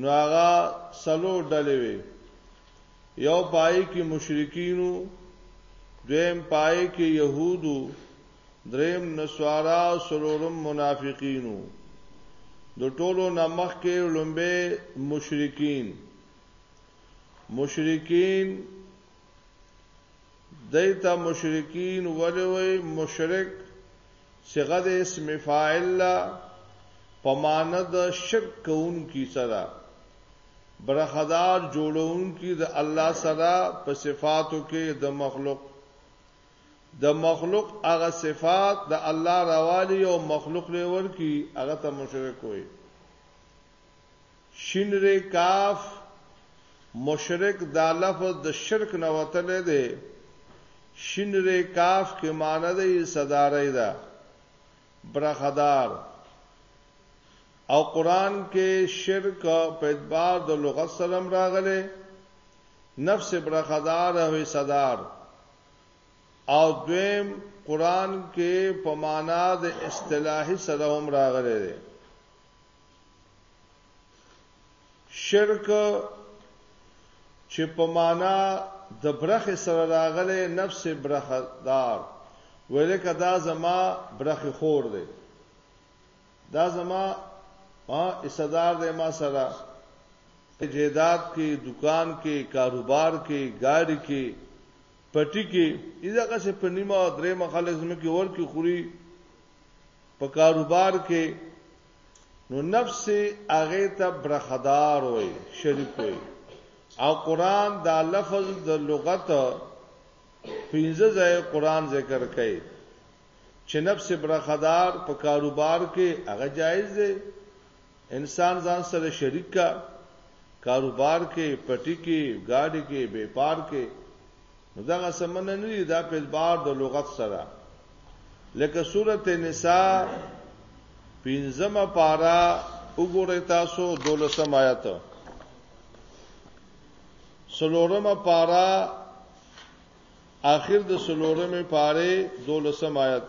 نو هغه څلور ډلې وې یو پای کې مشرکینو دویم پای کې يهودو دریم نسوارا او سلورم منافقینو د ټولو نمخ کې لومبه مشرکین مشرکین دی ته مشرکین ولی وی مشرک صيغه د اسم فاعل لا پماند شرک کون کی سره برخدار جوړون کی د الله سره په صفاتو کې د مخلوق د مخلوق هغه صفات د الله راوالی او مخلوق لور کی هغه ته مشرک وي شين ر کاف مشرک دا لفظ د شرک نه وتلی دی شين ر کاف کې معنی د صدارۍ ده برخدار او قران کې شرک په اعتبار د لغت سره راغله نفس برخدار او صدار او دویم قران کې په معنا د اصطلاحي سره هم راغله شرک چې په معنا د برخې سره راغلی نفس برخه دار ویل کدا زما برخې خور دی دا زما ها اسدار دی ما سره په جیداد کې دکان کې کاروبار کې گاډي کې پټی کې ایزه که څه په نیمه درې مخالص مې کې ور کې خوري په کاروبار کې نو نفس هغه ته برخدار وي شریک وي او قران دا لفظ د لغت پنځه ځای قران ذکر کوي چې نفس برخدار په کاروبار کې هغه جایز دی انسان ځان سره شریک کا کاروبار کې پټی کې ګاډي کې بیپار کې نو دا سمنه نه دی دا په بار د لغت سره لکه سورته نساء پنځمه پارا وګورئ تاسو دولسم آیات سلورمه پارا اخر د سلورمه پاره دولسم آیات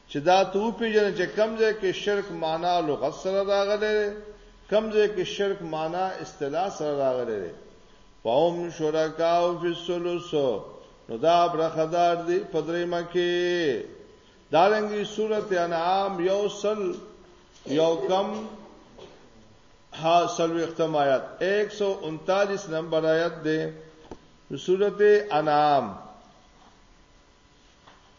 چې دا ته وپېژنې چې کوم ځای کې شرک معنا لغت سره راغلی دی، کوم ځای کې شرک معنا اصطلاح سره راغلی دی. فهم شرکاء فی الثلث نو دا برخدار دی په درېمه کې. دارنګي سورت انعام یو سل یو کم ها سلوختم آیات 139 نمبر آیات دی سورت انعام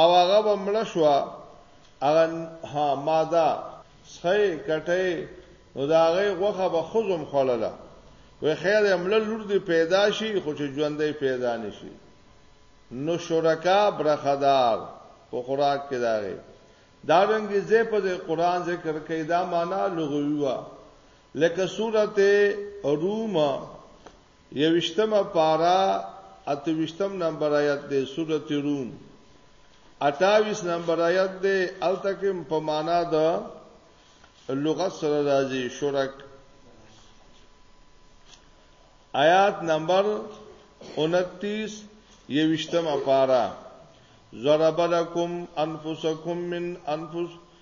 او هغه به مړه شوه هغه ها ماده سخی کټی نو د هغې غوښه به ښځو هم خوړله وی خیر یې مړه لور دې پیدا شي خو چې ژوندی پیدا نه شي نو شرکا برخدار په خوراک کې د هغې دا رنګې ځای په ځای قرآن ذکر کوي دا معنا لغوي وه لکه سورته روم یوویشتمه پاره اته ویشتم نمبر آیت دی سورت روم اټاویس نمبر آیت دی التکم په معنا د لغت سره راځي شرک آیات نمبر 29 یوشتم اپارا ضرب لكم انفسكم من انفس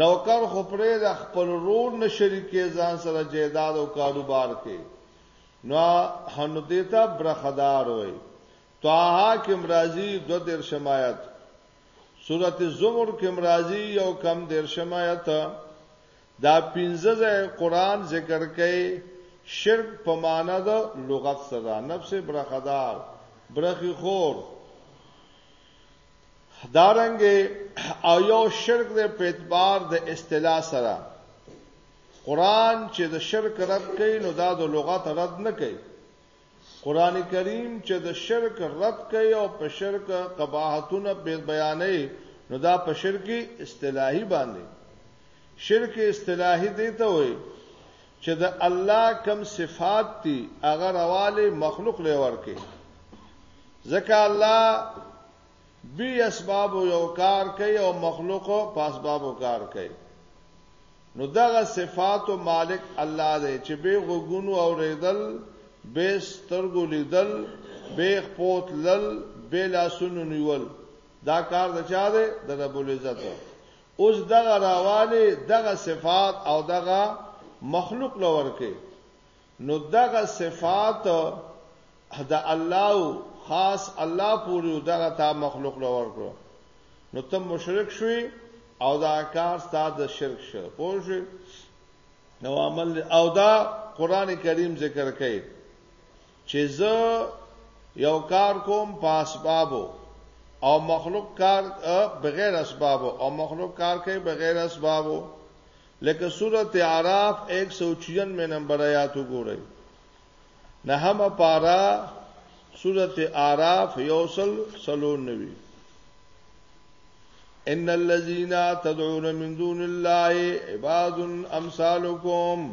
نوکر خو پرېږده خپل ورور نه شریکې ځان سره جیداد او کاروبار کې نو هنو دیتا برخدار وای طه کې مرضی دو دیر شمایت سورت زمر کې مرضی یو کم دیر شمایت دا پنځه قرآن ذکر کوي شرک په معنا د لغت سره نفس برخدار برخي خور دارنګ او یو شرک د په اعتبار د اصطلاح سره قران چې د شرک رد کوي نو دا د لغت رد نه کوي قران کریم چې د شرک رد کوي او په شرک قباحتونه بیانې نو دا په شرک اصطلاحي باندې شرک اصطلاحي دی ته وایي چه د الله کوم صفات دی هغه رواله مخلوق له ورکه ځکه الله بی اسباب یو کار کوي او مخلوق په اسبابو کار کوي نو دغه صفات او مالک الله دی چې به غوګونو او ریدل به سترګو لیدل به خپوت لل به لاسونو نیول دا کار د چا دی د رب العزت اوس دغه راوالی دغه صفات او دغه مخلوق له ورکه نو دغه صفات د الله خاص الله پوری او دغه تا مخلوق له ورکه نو ته مشرک شوی او دا کار ستاسو د شرک شو پوه شئ نو عمل او دا قران کریم ذکر کوي چه زه یو کار کوم په اسبابو او مخلوق کار بغیر اسبابو او مخلوق کار کوي بغیر اسبابو لکه سورت عراف 196 نمبر آیات وګورئ نهمه پارا سورت عراف یوصل سلو نوی ان الذين تدعون من دون الله عباد امثالكم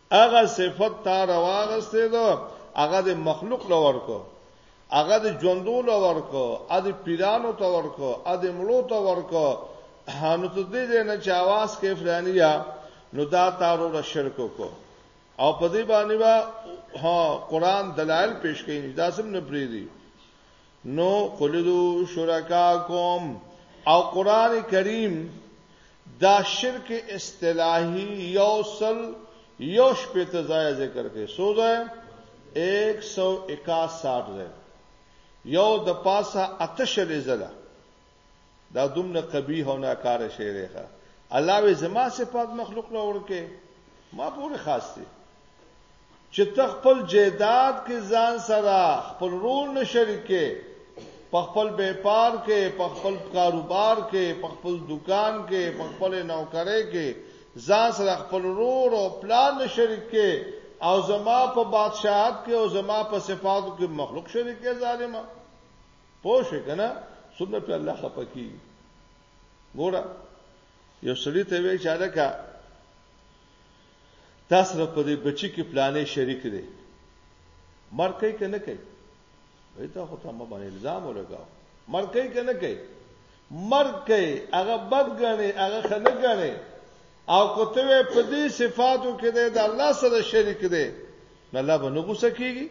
هغه صفت تا راوغسته دو هغه د مخلوق لور کو هغه د ژوندو لور کو ا د پیرانو ته ور کو ا د مړو ته ور کو هانو ته دې نه چې आवाज کې فلانیا نو دا تارو را شرک کو او په دې باندې وا ها قران دلایل پیش کړي دا سم نه پریدي نو قلدو شرکاکم او قران کریم دا شرک اصطلاحي یو سل یو شپې ته ځای ذکر کوي سو ځای 161 ځای یو د پاسه اتشلې زله دا دومره قبیح او ناکاره شی دی ښه الله وې زما صفات مخلوق له ورکه ما پورې خاص دي چې تخپل جیداد کې ځان سره خپل رول نه شریکې په خپل بیپار کې په خپل کاروبار کې په خپل دکان کې په خپل نوکرۍ کې ځان سره خپل رور او پلان نه شریکې او زما په بادشاہت کې او زما په صفاتو کې مخلوق شریکې ظالما پوه شئ کنه څومره په الله خپکی ګوره یو سړی ته وی چې الکه تاسو را په دې بچی کې پلانې شریک دي مر کوي کنه کوي وای ته خو ته ما باندې الزام ولګاو مر کوي کنه کوي مر کوي هغه بد غني هغه خنه غني او کوته په دې صفاتو کې د الله سره شریک دي الله به نو غوسه کیږي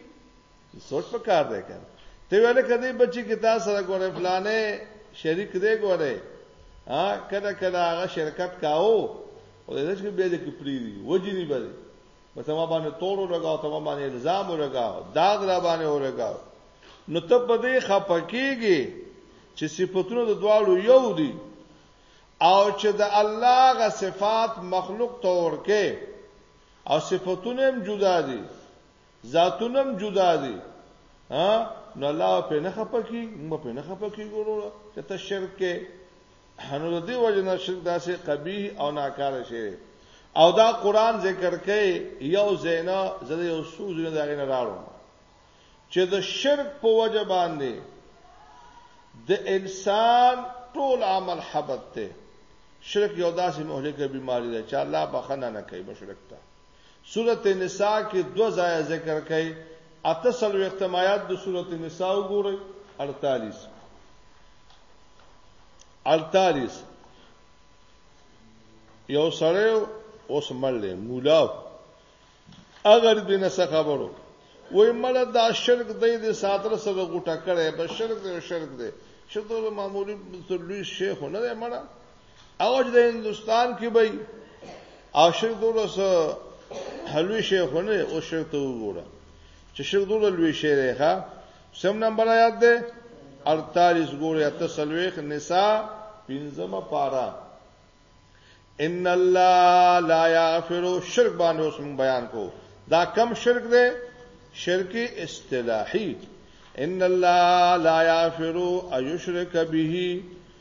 سوچ په کار دی کنه ته ویل کدی بچی کې تا سره ګوره فلانه شریک دی ګوره ها کله کله هغه شرکت کاو او دغه چې به دې کې پری دی وجنی به بس ما باندې تورو لگاو ته ما باندې الزام لگاو داغ را باندې ولګاو نو ته په دې خپکیږي چې صفاتونه د دواړو یو دي او چې د الله غ صفات مخلوق تور کې او صفاتونه هم جدا دي ذاتونه هم جدا دي ها نو الله په نه خپکی موږ په نه خپکی ګورو چې ته شرک کې هنو د دې وجه نه شرک داسې قبیح او ناکاره شي او دا قران ذکر کوي یو زینا زده یو سوز نه داغې نه راړو چې د شرک په وجه باندې د انسان ټول عمل حبت ته شرک یو داسې مهلکه بیماری ده چې الله بخنه نه کوي مشرک ته سورة نساء کې دوه ځایه ذکر کړئ، اته څلوېښتم آیات د سورة نساء وګورئ، اړتالیس، اړتالیس، یو سړی اوس مړ دی، مولا و، هغه د دین څخه خبرو وای مړه دا شرک دی د ساتر سره غوټه کړي به شرک دی شرک دی شته معمولی تر لوی شیخ نه دی مړه اوج د هندستان کې به او شیخ دوله سره حلوی شیخونه او شیخ ته وګوره چې شیخ دوله لوی شیخ ښا سم نمبر آیات ده 48 ګوره ته سلويخ نساء پنځمه پارا ان الله لا یغفر شرک باندې اوس موږ بیان کو دا کم شرک دی شرک اصطلاحي ان الله لا یغفر ایشرک به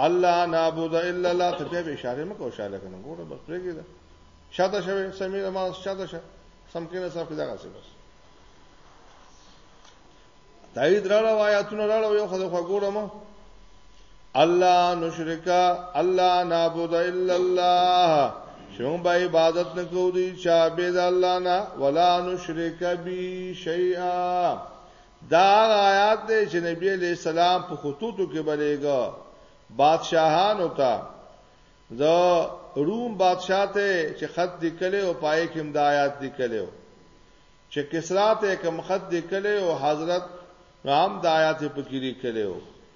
الله نعبد الا الله ته به اشاره مکو شاله کنه ګوره بس پرېږي دا شاته شوی سمیر ما شاته شه سم کینه صاحب دا غسه بس تایید راړه آیاتونه راړه یو خدای خو ګوره ما الله نشرکا الله نعبد الا الله شوم به عبادت نکو دی چا به د الله نه ولا نشرک بی شیئا دا هغه آیات دی چې نبی علیه السلام په خطوطو کې به لېږه بادشاهانو ته د روم بادشاه ته چې خط لیکلی او پای کې هم د آیات لیکلی و چې کسرا ته کوم خط لیکلی او حضرت هم د آیات په کې لیکلی و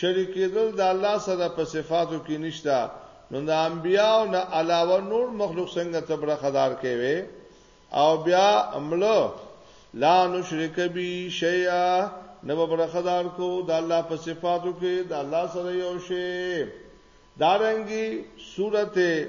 شریکیدل د الله سره په صفاتو کې نشته نو د انبیاو نه علاوه نور مخلوق څنګه ته برخه دار کوي او بیا عملو لا نشرک بی شیئا نه به برخه دار کو د الله په صفاتو کې د الله سره یو شی دارنګي سورته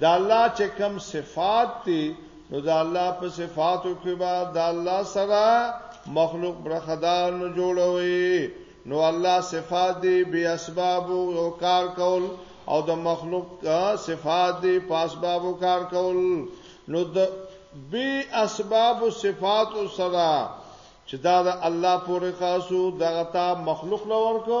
د الله چې کوم صفات دي نو د الله په صفاتو کې به د الله سره مخلوق برخدار نه جوړوي نو الله صفات دي به اسباب او کار کول او د مخلوق صفات دي په اسباب او کار کول نو د به اسباب او صفات سره چې دا د الله پورې خاصو دغه تا مخلوق لور کو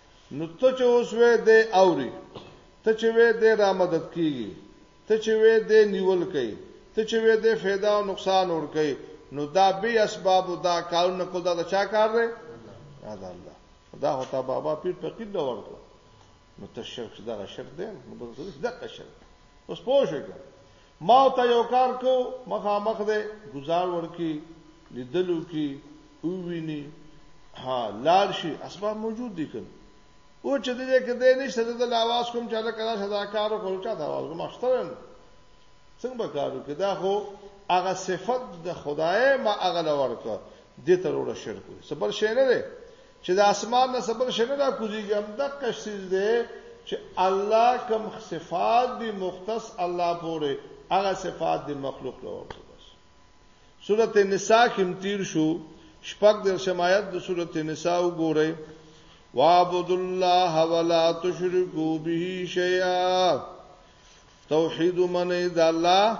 نو ته چې اوس وې دی اوري ته چې وې دی را مدد کیږي ته چې وې دی نیول کوي ته چې وې دی फायदा او نقصان ور کوي نو دا به اسباب او دا کارونه کو دا چا کار دی دا الله دا هوتا بابا پیر فقیر دا ورته نو ته شرک دا شرک دی نو دا شرک اوس پوه شئ ما ته یو کار کو مخامخ دی گزار ورکی لیدلو کی او ویني ها لار شي اسباب موجود دي کړ او چې دې کې دې نشته د لاواز کوم چې دا کله شدا کارو کول چا دا واز کوم اخترن څنګه به کارو کې دا خو هغه صفت د خدای ما هغه لور کړ دې ته وروړه شرک وي سبل شي نه چې د اسمان نه صبر شنه را کوزيږي هم د قشیز دی چې الله کوم صفات دی مختص الله پورې هغه صفات دی مخلوق له ورته بس سورته نساء کې تیر شو شپږ د شمایت د سورته نساء وګورئ وعبد الله ولا تشركوا به شيئا توحید منه د الله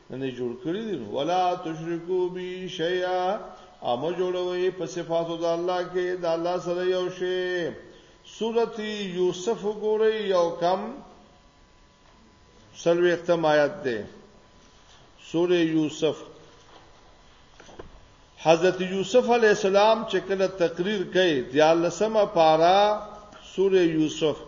نه جوړ کړی دي ولا تشرکو بی شیئا اما جوړوي په صفاتو د الله کې د الله سره یو شی سورته یوسف ګوري یو کم سلوي ختم آیات ده سوره یوسف حضرت یوسف علی السلام چې کله تقریر کوي د لسمه پارا سوره یوسف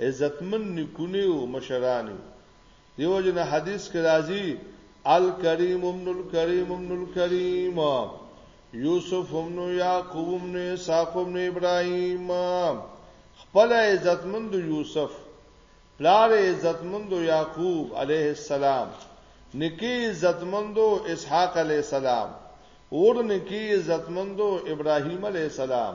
عزتمن نیکونی او مشرانی دی وجه نه حدیث کې راځي الکریم ابن الکریم ابن الکریم یوسف ابن یعقوب ابن اسحاق ابن ابراهیم خپل عزتمند یوسف پلار عزتمند یعقوب علیه السلام نکی عزتمند اسحاق علیه السلام اور نکی عزتمند ابراهیم علیه السلام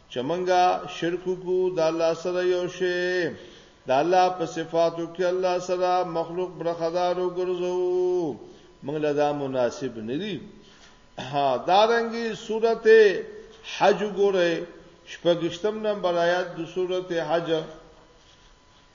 چې مونږه شرک کو د الله سره یو شی د الله په صفاتو کې الله سره مخلوق برخدار وګرځو مونږ له دا مناسب نه دي ها دارنګي سورته حج ګوره شپږشتم نمبر آیات د سورته حج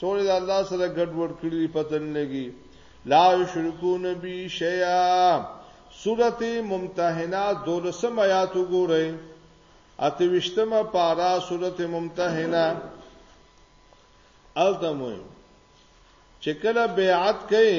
ټول د الله سره ګډ وډ کړی پته نه لګي لا یشرکون بی شیئا سورته ممتحنه دولسم آیات وګورئ اتوشتمه پارا سورته ممتحنه التموی چې کله بیعت کړي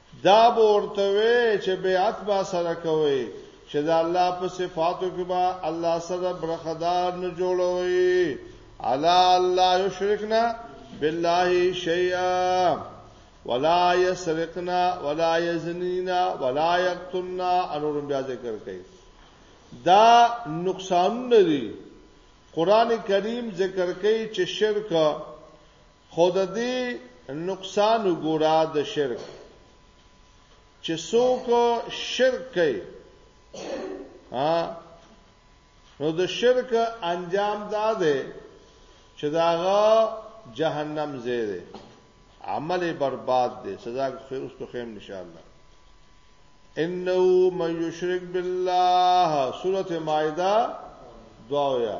دا به ورته وې چې بیعت با سره کوي چې د الله په صفاتو کې با الله سره برخدار نه جوړوي الا الله یشرکنا بالله شیئا ولا یسرقنا ولا یزنینا ولا یقتلنا انور بیا ذکر کوي دا نقصان نه دي قران کریم ذکر کوي چې شرک خو د دې نقصان وګوره د شرک چې څوک شرک کوي ها نو د شرک انجام دا دی چې داغه جهنم زیره عمل برباد دی سزا خو اوس ته خیم ان شاء الله انه من یشرک بالله سوره مائده دعایا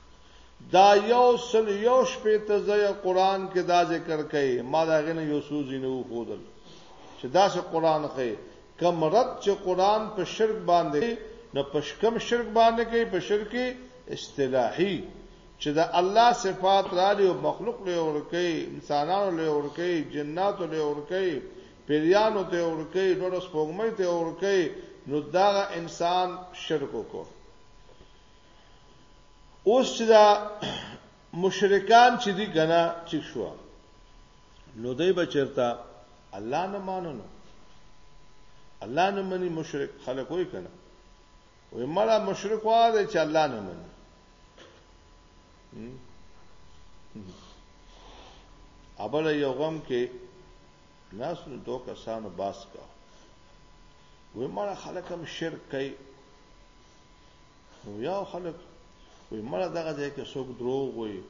دا یو سل یو شپې ته ځای قران کې دا ذکر کوي ما دا غنه یو سوزي نه وخودل چې دا څه قران خې کم رد چې قران په شرک باندې نو په شکم شرک باندې کې په شرک اصطلاحي چې دا الله صفات را لې او مخلوق له ورکه انسانانو له ورکه جناتو له ورکه پیریانو ته ورکه نور سپوږمۍ ته ورکه نو دا انسان شرک وکړي اوس چې دا مشرکان چې دي کنه چې شو نو دوی بچرتا الله نه ماننو الله نه مني مشرک خلک وای کنه وای مړه مشرک وای چې الله نه مني ابل یو غم کې ناس نو دوه کسانو باس کا وای مړه خلک هم شرک کوي نو یا خلک وي مړه دغه ځای کې څوک دروغ وي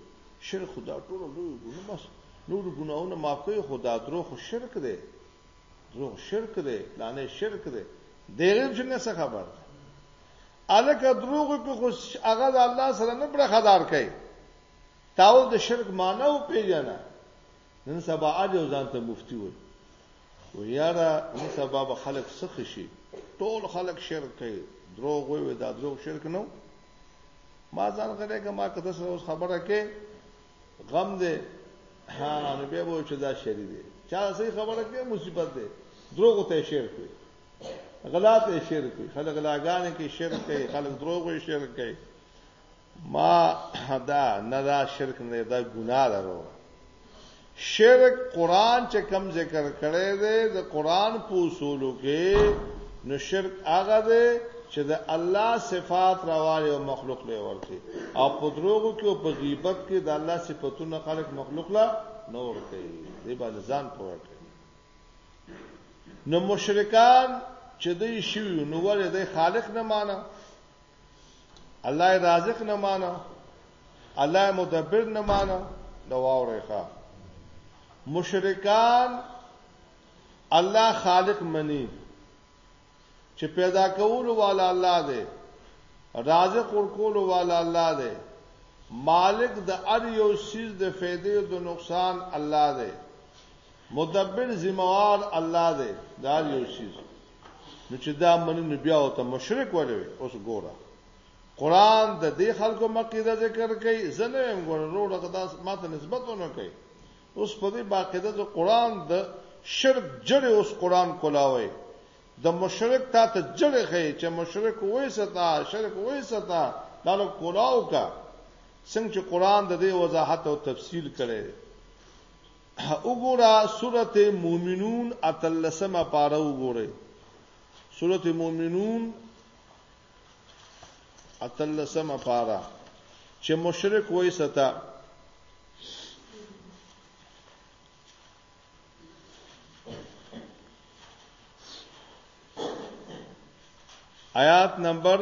شرک خدا ټول لوی ګناه بس نور ګناونه معاف کوي خدا دروغ خو شرک دی دروغ شرک دی لانه شرک دی دغه چې نه څه خبر ده الکه دروغ په خو هغه د الله سره نه برخدار کوي تاول د شرک معنی او پیژنه نن سبا اړ یو ځان ته مفتی وای و یاره نن سبا به خلک سخی شي ټول خلک شرک کوي دروغ وي دا دروغ شرک نو ما ځان غلې که ما کته سره اوس خبره کې غم دې ها نو به وو چې دا شری دي چا صحیح خبره کې مصیبت ده دروغ ته شرک وي غلا ته شرک وي خلک غلاګانې کې شرک کوي خلک دروغ وي شرک کوي ما دا نه دا شرک نه دا ګناه ده وروره شرک قران چې کم ذکر کړي دی د قران په اصولو کې نو شرک هغه دی چې د الله صفات راوړي او مخلوق له ورته او په دروغو کې او په غیبت کې د الله صفاتونه خلق مخلوق لا نور کوي دی باندې ځان پوهه کوي نو مشرکان چې دوی شوی نو ولې د خالق نه مانه الله رازق نه مانو الله مدبر نه مانو دا واورې ښا مشرکان الله خالق منی چې پیدا کول والا الله دی رازق ورکول والا الله دی مالک د ار یو سیز د فیدې او د نقصان الله دی مدبر ذمہ وار الله دی دا یو شیز نو چې دا منی نو بیا او ته مشرک ولوي اوس ګوره قران د دې خلکو مقیده ذکر کوي زنه هم ګوره روړه دا ماته نسبت ونه کوي اوس په دې باقیده د قران د شرک جړې اوس قران کولاوي د مشرک تا ته جړې خې چې مشرک وې ستا شرک وې ستا دا له کولاو کا څنګه چې قران د دې وضاحت او تفصیل کړي وګوره سورت مومنون اتلسمه پاره وګوره سورت مومنون اتلسمه پاره چې مشرک وای ستا آیات نمبر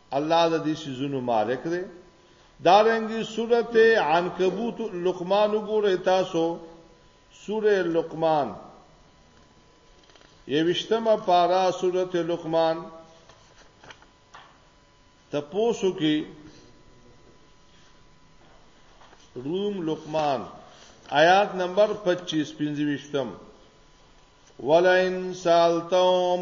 الله د دې سيزونو مالک دی دارنګي سورته عنکبوت لقمان وګورئ تاسو سوره لقمان یوشتمه پارا سورته لقمان تپوسو کې روم لقمان آیات نمبر 25 25 ولئن سالتم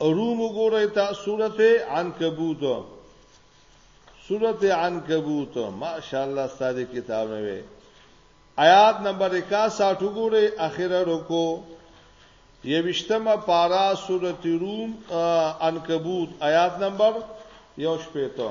روم وګورئ تا سورته عنکبوت سورته عنکبوت ماشاءالله استاد کتاب نه وي آیات نمبر 61 وګورئ اخره رکو یوشتمه پارا سورته روم عنکبوت آیات نمبر 1 شپته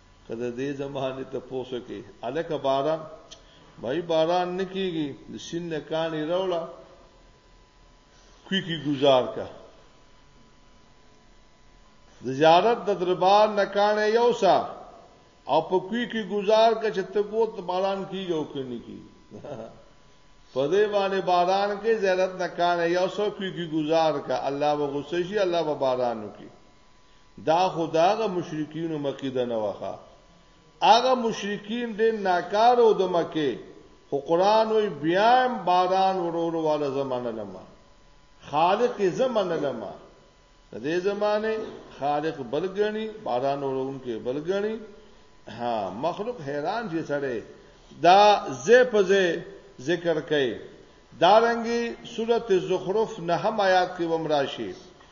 که د دې زمانه ته پوسو کې الک باران بای باران نکیږي د سین نه کانی راوړه کوي کی گزار کا د زیارت د دربار نه کانی یو سا او په کوي کی گزار کا چې ته ګوت باران کیږي او کني کی په دې باندې باران کې زیارت نه کانی یو سا کوي کی گزار کا الله وغوسه شي الله به باران وکي دا خو د هغه مشرکینو مقیده نه وه هغه مشرکین ډېر ناکاره او د مکې خو قرآن وایي بیا هم باران ورولو والا زه منلم خالق یې زه منلم د دې زمانه خالق بل ګڼي باران ورونکي بل ګڼي ها مخلوق حیران شي سره دا زه په زه ذکر کوي دارنګي سورته زخرف نه هم آیات کې ومراشي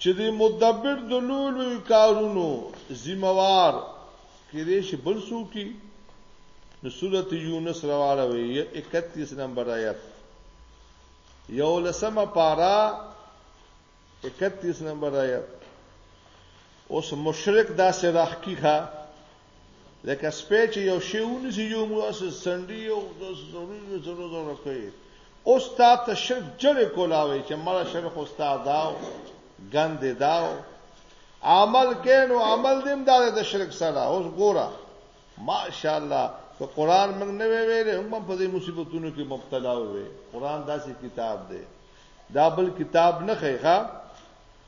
چې د مدبر د لوی لوی کارونو ذمہ وار کېدې شي بل څوک نو سورت یونس راواله وي 31 نمبر آیت یو لسمه پارا 31 نمبر آیت اوس مشرک دا سراخ کیخه لکه سپی چې یو شی ونیسي یو مو اس سندي او ضروري ضروري ضروري کوي اوس تا ته شرک جره کولاوي چې مړه شرک استاد داو غند داو عمل کین او عمل دیم دار د شرک سره اوس ګوره ماشاءالله که قران موږ نه ویلې هم په دې مصیبتونو کې مبتلا وې قران داسې کتاب دی دا بل کتاب نه خیخه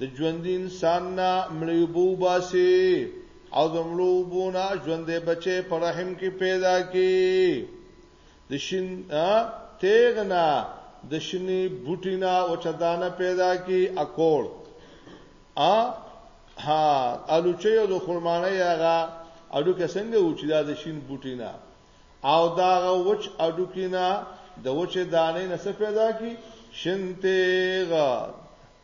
د ژوندي انسان نه مړې اوبه وباسي او د مړو اوبو نه ژوندې بچې په رحم کې پیدا کی د شین تیغ نه د شنی بوټی نه او چدانه پیدا کی اکوړ ا ها الوچې او د خرمانه یغه اډو کې څنګه و چې دا د شین بوټی نه او دا وچ اډو کې نه د وچ دانې نه څه پیدا کی شین تیغ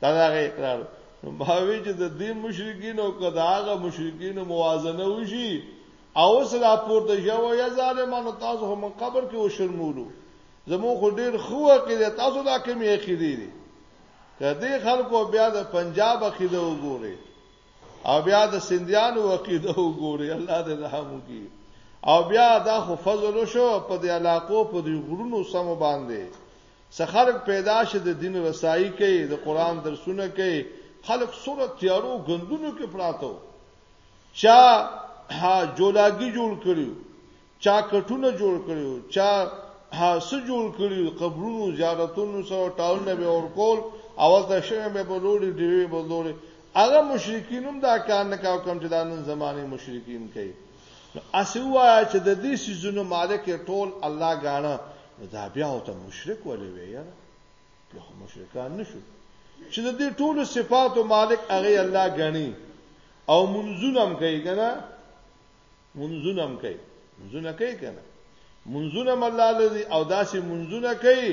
دا هغه اقرار نو باوی چې د دې مشرکین او کدا هغه مشرکین موازنه وشي او سره پورته شو یا ظالمانو تاسو هم قبر کې وشرمولو زمو خو ډیر خو کې تاسو دا کمی اخیری دي کدی خلکو بیا د پنجاب عقیده وګوري او بیا د سندیانو عقیده وګوري الله دې رحم وکړي او بیا دا خو فضل شو په دې علاقو په دې غرونو سم باندې څه خلک پیدا شي د دین رسایي کوي د قران درسونه کوي خلک سره تیارو غندونو کې پراته چا ها جولاګي جوړ کړو چا کټونه جوړ کړو چا ها سو جوړ کړو قبرونو زیارتونو سره ټاونه به اور کول اول ته شنه به بلوړي دیوی بلوړي هغه مشرکین هم دا کار نه کاو کم چې د نن زمانه مشرکین کوي نو اسې ووایه چې د دې سیزونو مالک ټول الله غاڼه نو دا بیا او ته مشرک ولې وې یاره بیا خو مشرکان نشو چې د دې ټولو صفاتو مالک هغه الله غني او منځونم کوي کنه منځونم کوي منځونه کوي کنه منځونم الله لذي او داسې منځونه کوي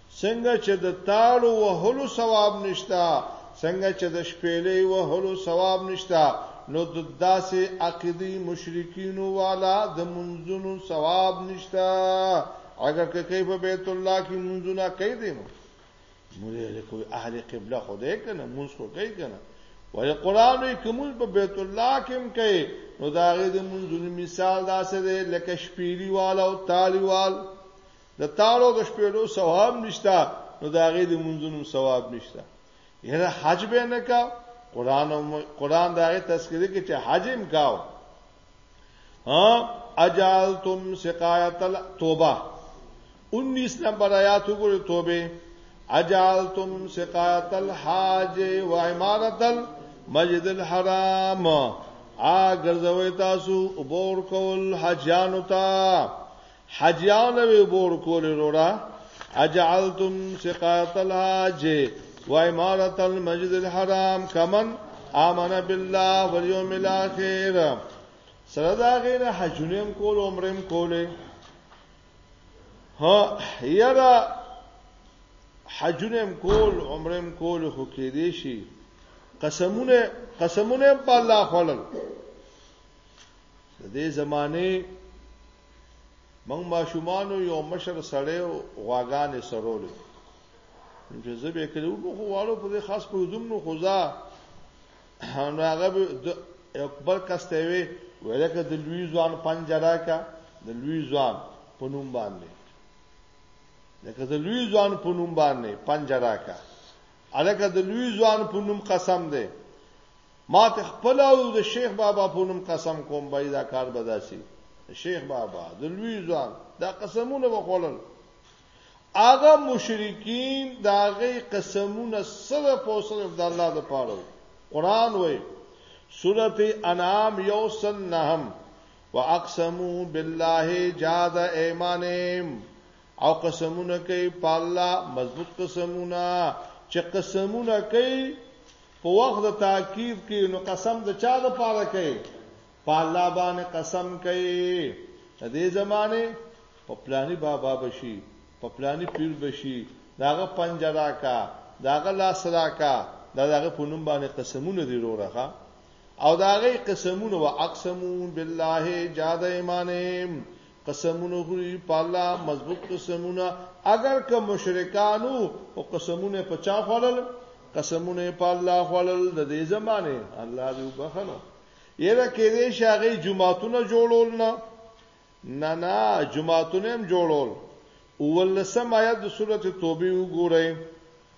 څنګه چې د تاړو وهلو ثواب نشته، څنګه چې د شپېلۍ وهلو ثواب نشته، نو د داسې عقیدي مشرکینو والا د لمونځونو ثواب نشته، اګر که کوي په بیت الله کې لمونځونه کوي دی نو موږ له کوی اهل قبله خو دې کنه مونږ خو کوي کنه وای قران وی کوم په بیت الله کې هم کوي نو دا غي د منځونو مثال داسې دی لکه شپېلی وال او تالی وال د تاړو د شپېلو ثواب نشته نو دا غي د منځونو ثواب نشته یره حج به نه کا قران او قران دا غي تذکرې کې چې حج هم کاو ها اجالتم سقایت التوبه 19 نمبر آیات وګورئ توبه اجالتم سقایت الحاج و عمارت المسجد الحرام ا ګرځوي تاسو عبور کول حجانو ته حجیاو له وبور کول وروړه اجعلتم سقات الحاج و امارت المسجد الحرام کمن امن بالله والیوم الاخر سره دا غیر حجونم کول عمرم کوله ها یرا حجونم کول عمرم کول خو کې دی شي قسمونه قسمونه په الله خلل د دې زمانه موږ ماشومانو یو مشر سړی غواګانې سرولې چې زه به کړو نو خو والو په خاص په دوم نو خوځا نو هغه د اکبر کسته وی ولکه د لوی ځوان پنجره کا د لوی ځوان په نوم باندې لکه د لوی ځوان په نوم باندې پنجره کا الکه د لوی ځوان په نوم قسم ده ما ته خپل او د شیخ بابا په نوم قسم کوم بای دا کار به داسي شیخ بابا د لوی ځوان دا قسمونه وخولل هغه مشرکین دا غي قسمونه صرف او صرف د الله د پاره قران وای سورته انعام یوسل نهم واقسموا بالله جاد ایمانهم او قسمونه کوي په الله مضبوط قسمونه چې قسمونه کوي په وخت د تاکید کې نو قسم د چا د پاره کوي په الله باندې قسم کوي د دې زمانه په پلاني بابا بشي په پلاني پیر بشي داغه پنجرا کا داغه لاس را کا دا داغه په نوم باندې قسمونه دی وروره او داغه قسمونه واقسمون بالله جاد ایمانهم قسمونه خوري په الله مضبوط قسمونه اگر که مشرکانو او قسمونه په چا خړل قسمونه په الله خړل د دې زمانه الله دې وبخنو یره کې دې شاغي جمعهتونه جوړول نه نه نه جمعهتونه هم جوړول اولسم آیات د سورته توبه وګورئ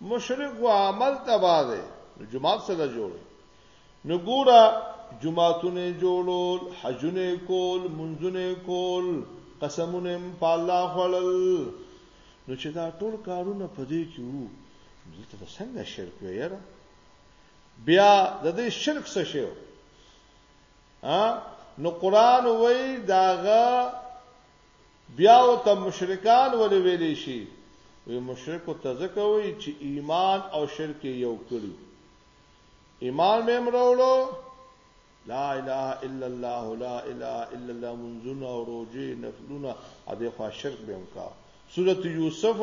مشرک و عمل تبا دی نو جماعت سره جوړي نو ګوره جماعتونه جوړول حجونه کول منځونه کول قسمونه په الله خړل نو چې دا ټول کارونه پدې کې وو دلته څنګه شرک وي یاره بیا د دې شرک څه شو ها نو قران وای داغه بیا او ته مشرکان ولې ویلې شي وی مشرک ته ځکه وی چې ایمان او شرک یو کړی ایمان مې مروړو لا اله الا الله لا اله الا الله منزونه او روزه نفلونه ا دې خوا شرک به وکا سورته یوسف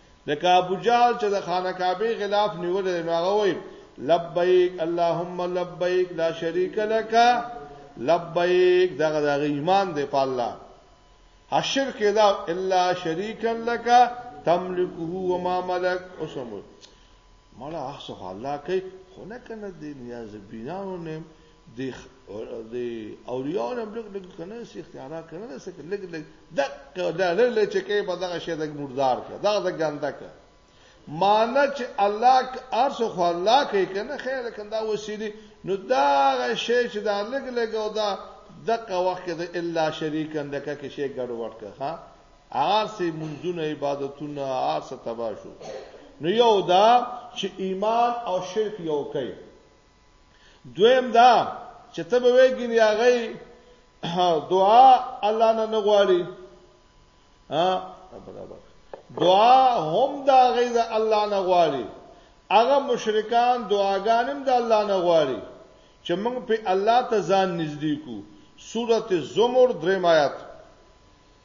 لکه ابو جال چې د خانه کعبه خلاف نیول نو هغه وای لبیک اللهم لبیک لا شریک لک لبیک دغه د ایمان دی په الله حشر کې دا الا شریکا لک تملکه و ما ملک اوسمو مړه احسه الله کوي خو نه کنه د نیاز بینانو نه د د اولیاء نه بلګ بلګ کنه سي اختیارا کنه نه سکه لګ لګ دک دا لګ لګ چې کې په دغه شی د مردار کا دغه د ګنده کا مانه چې الله ارس خو الله کوي کنه خیر کنده وسیلی نو دا شی چې دا لګ لګ او دا دغه وخت د الا شریک اندکه کې شی ګډ وډ کا ها ارس منځونه عبادتونه ارس تباشو نو یو دا چې ایمان او شرک یو کوي دویم دا چې ته به وګینې هغه دعا الله نه نغواړي ها برابر دعا هم دا غي د الله نه غواړي هغه مشرکان دعاګانم د الله نه غواړي چې موږ په الله ته ځان نږدې کو سورته زمر دریم آیات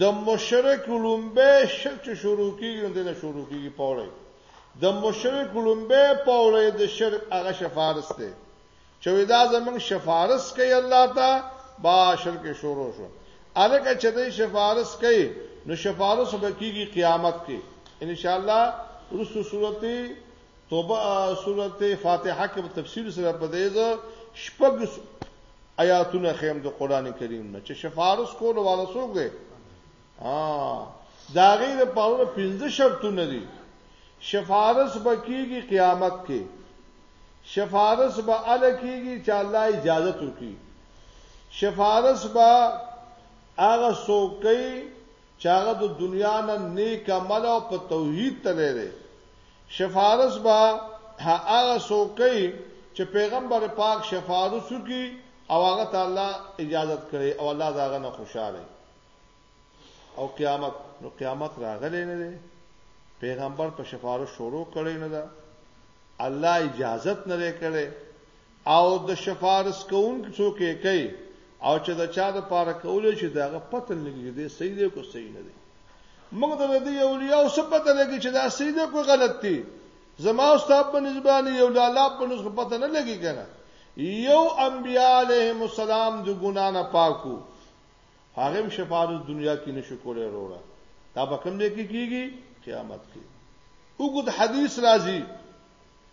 د مشرک لومبه شرک چې شروع کیږي نو دنه شروع کیږي پوره د مشرک لومبه پوره د شرک هغه شفارس ته چې دا زمنګ شفارس کوي الله ته با شرک شروع شو الکه چې د شفارس کوي نو شفارس به کیږي قیامت کې ان شاء الله رسو سورته توبه سورته فاتحه کې تفصیل سره په دې ځ شپږ آیاتونه خیم د قران کریم نه چې شفارس کول والا څوک دی ها دا غي د پاره پنځه شرطونه دي شفارس بکیږي قیامت کې شفارس به ال کیږي چې الله اجازه ورکړي شفارس به هغه سوکي چې هغه د دنیا نه نیک عمل او په توحید تللی دی شفارس به هغه څوک کوي چې پیغمبر پاک شفارس وکړي او هغه ته الله اجازه کړي او الله دا غنه خوشاله او قیامت نو قیامت راغلی نه دی پیغمبر په شفارس شروع کړی نه ده الله اجازت نه کړي او د شفارس کوونکي څوک یې کوي او چې د چا د پاره کولې چې دا غ پته نه لګي دې صحیح دی کو صحیح نه دی موږ د دې اولیاء او څه پته لګي چې دا صحیح دی کو غلط دی زما او ستاسو په نسبت یو د الله په نسبت پته نه لګي کنه یو انبیاء علیهم السلام د ګنا نه پاکو هغه شفاعت دنیا کې نشو کولای وروړه دا به کوم دی کېږي قیامت کې وګد حدیث راځي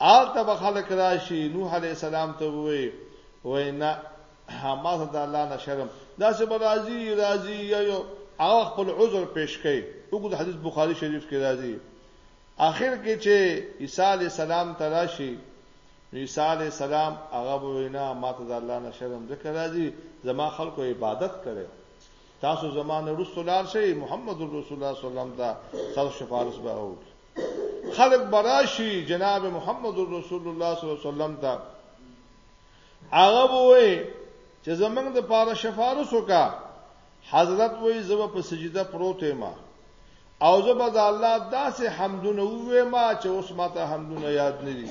آلته به خلک راشي نوح علی السلام ته ووي وای نه ما ته د الله نه شرم دا څه به راځي راځي یو هغه خپل عذر پیش کړي وګوره حدیث بخاری شریف کې راځي اخر کې چې عیسی علی السلام ته راشي عیسی علی السلام هغه وینا ما ته د الله نه شرم ذکر راځي زما خلکو عبادت کړي تاسو زمانه رسول الله شي محمد رسول الله صلی الله علیه وسلم ته سر شفارس به وکړي خلق براشي جناب محمد رسول الله صلی الله علیه وسلم ته هغه وې چې زمنګ د پاره شفارس وکا حضرت وې زو په سجده پروت ما او زو به د الله داسې حمدونه وې ما چې اوس ماته حمدونه یاد نه دي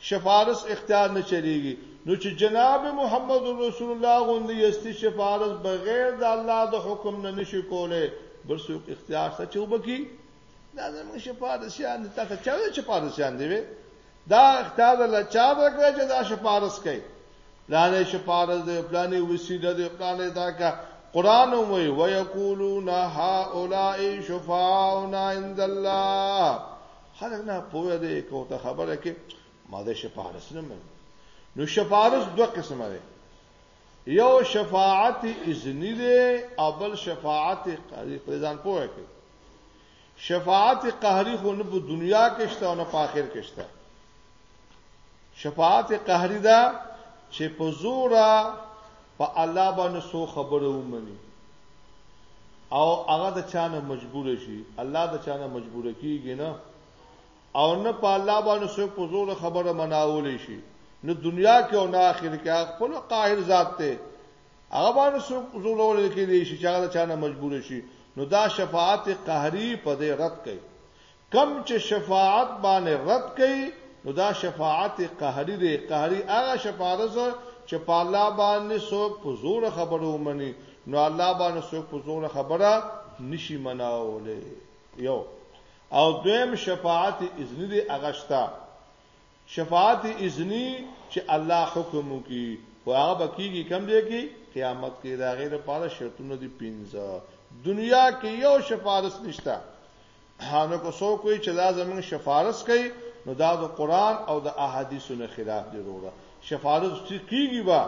شفارس اختیار نه چلیږي نو چې جناب محمد رسول الله غوندې یستی شفارس بغیر د الله د حکم نه نشي کوله بل څوک اختیار څه چې وبکی دا زموږ شفارسیان دي تاسو چا چې شفارسیان دی دا اختیار الله چا ورکړ چې دا شفارس کوي پلانې شفارس دی پلانې وسیله دی پلانې دا کا قران وی ويقولون هؤلاء شفاعنا عند الله خلک نه پوهه دی کو ته خبره کې ما د شفارس نه من نو شفارس دوه قسمه دی یو شفاعت اذنی دی او بل شفاعت قهری په ځان پوهه کې شفاعت قهری خو نه په دنیا کې شته او نه په آخرت کې شته شفاعت قهری دا چې په زور په الله باندې سو خبره ومني او هغه د چانه مجبور شي الله د چانه مجبور کیږي نه او نه په الله باندې سو په زور خبره مناول شي نه دنیا کې او نه آخرت کې خپل قاهر ذات ته هغه باندې سو زور ولې کې دي چې هغه د چانه مجبور شي نو دا شفاعت قهری په دې رد کوي کوم چې شفاعت باندې رد کوي نو دا شفاعت قهري دی، قهري هغه شفارس چې په الله باندې څوک په زوره خبره ومني نو الله باندې څوک په زوره خبره نشي منعولې یو او دویم شفاعت اذني دی هغه شته شفاعت اذنی چې الله حکم وکړي خو هغه به کیږي کوم ځای کې قیامت کې دا غیر لپاره شرطونه دي پنځه دنیا کې یو شفارس نشته هانو کو سو کوئی چې دا زمونږ شفارس کوي نو دا د قران او د احادیثو نه خلاف دی وروره شفارس کیږي با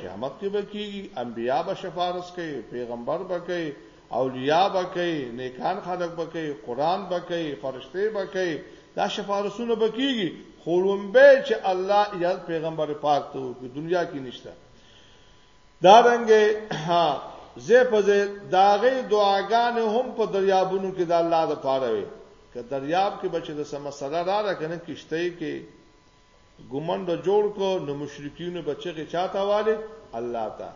قیامت کې به کیږي انبیا به شفارس کوي پیغمبر به کوي اولیاء به کوي نیکان خلک به کوي قران به کوي فرشته به کوي دا شفارسونه به کیږي خو لومبه چې الله یا پیغمبر پاک ته په دنیا کې نشته دا رنګ ها زه په زه داغه دعاګان هم په دریابونو کې د الله د پاره وي که دریاب کې بچي د سم مسله را راکنه کشته کې ګومنډ جوړ کو نو مشرکینو به چغې چاته والې الله ته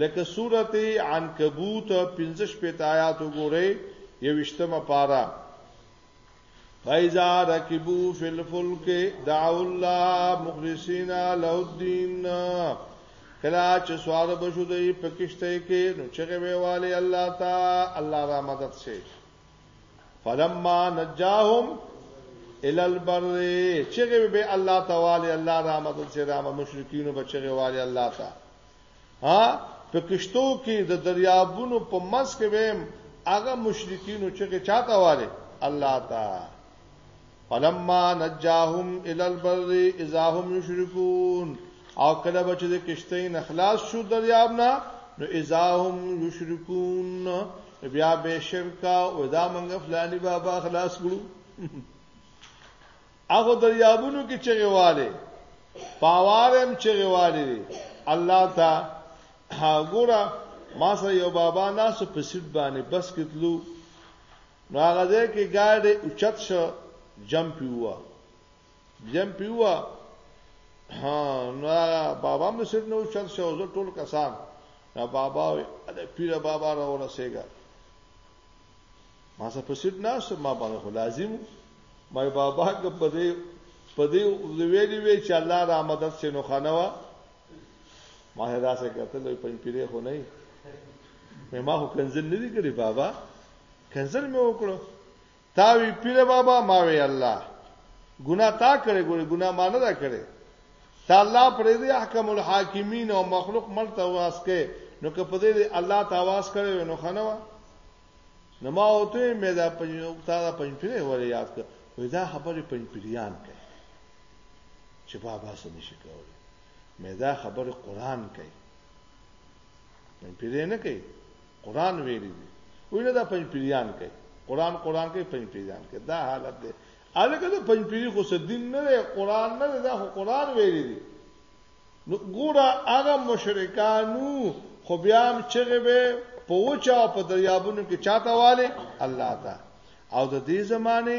لکه سورت عنکبوت پنځه شپېته آیات وګورئ یوویشتمه پاره فایزا رکبو فی الفلک دعوا الله مخلصین له الدین کلا چې سوار بشو دی پکشته کې نو چغه ویواله الله تا الله را مدد شي فلما نجاهم ال البر چغه به الله تعالی الله را مدد سي را مشرکین بچغه والی الله تا ها په کشتو کې د دریابونو په مس کې ویم هغه مشرکین چغه چاته والی الله تا فلما نجاهم الى البر اذا هم يشركون او کله به چې د کشته نه خلاص شو دریاب نه نو اذا هم يشركون بیا به شرک او دا منګ فلانی بابا خلاص کړو هغه دریابونو کې چغواله پاوارم چغواله الله تا ګوره ما سره یو بابا ناس په سید باندې بس کتلو نو هغه ځای کې ګاډي اوچت شو جمپ یوا جمپ یوا ها نو بابا مې سر نه اوچت شو زه ټول کسان نو بابا وي پیر بابا را ورسېګا ما څه پسید نه سم ما باندې خو لازم ما بابا که په دې په دې ویلې وی چې الله را مدد شنو خنوا ما دا څه کتل په پیری خو نه مې ما خو کنزل نه دی کړی بابا کنزل مې وکړو تا وی پیره بابا ما وی الله ګنا تا کړې ګورې ګنا ما نه دا کړې تا الله پرې دې احکم الحاکمین او مخلوق ملته واس کې نو که په دې الله تواس کړې نو خنوا نو ما اوته مې دا پنځه تا دا پنځه پیره ور یاد کړ وې دا خبرې پنځه پیریان کړې چې بابا څه نشي کولی مې دا خبره قران کوي پنځ پیری نه کوي قران ویلي دي وینه دا پنځ پیریان کوي قران قران کوي پنځ پیریان کوي دا حالت دی الګا دا پنځ پیری خو سدین نه دی قران نه دی دا خو قران ویلي دي نو ګوره هغه مشرکانو خو بیا هم چغه به په وچا په دریابونو کې چاته والے الله تا او د دې زمانه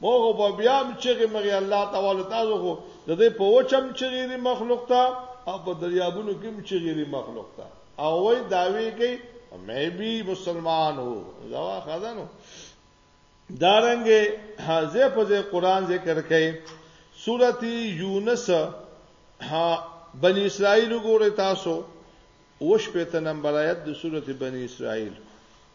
مو خو په بیا هم چغې مغې الله تعالی تاسو خو د دې په وچم چغې دي مخلوق ته او په دریابونو کې هم چغې دي مخلوق ته او وای داوی کوي مې به مسلمان هو زوا خزانو دارنګ حاضر په قرآن ذکر کوي سورتی یونس ها بنی اسرائیل وګوره تاسو وش په نمبر آیت د سورته بنی اسرائیل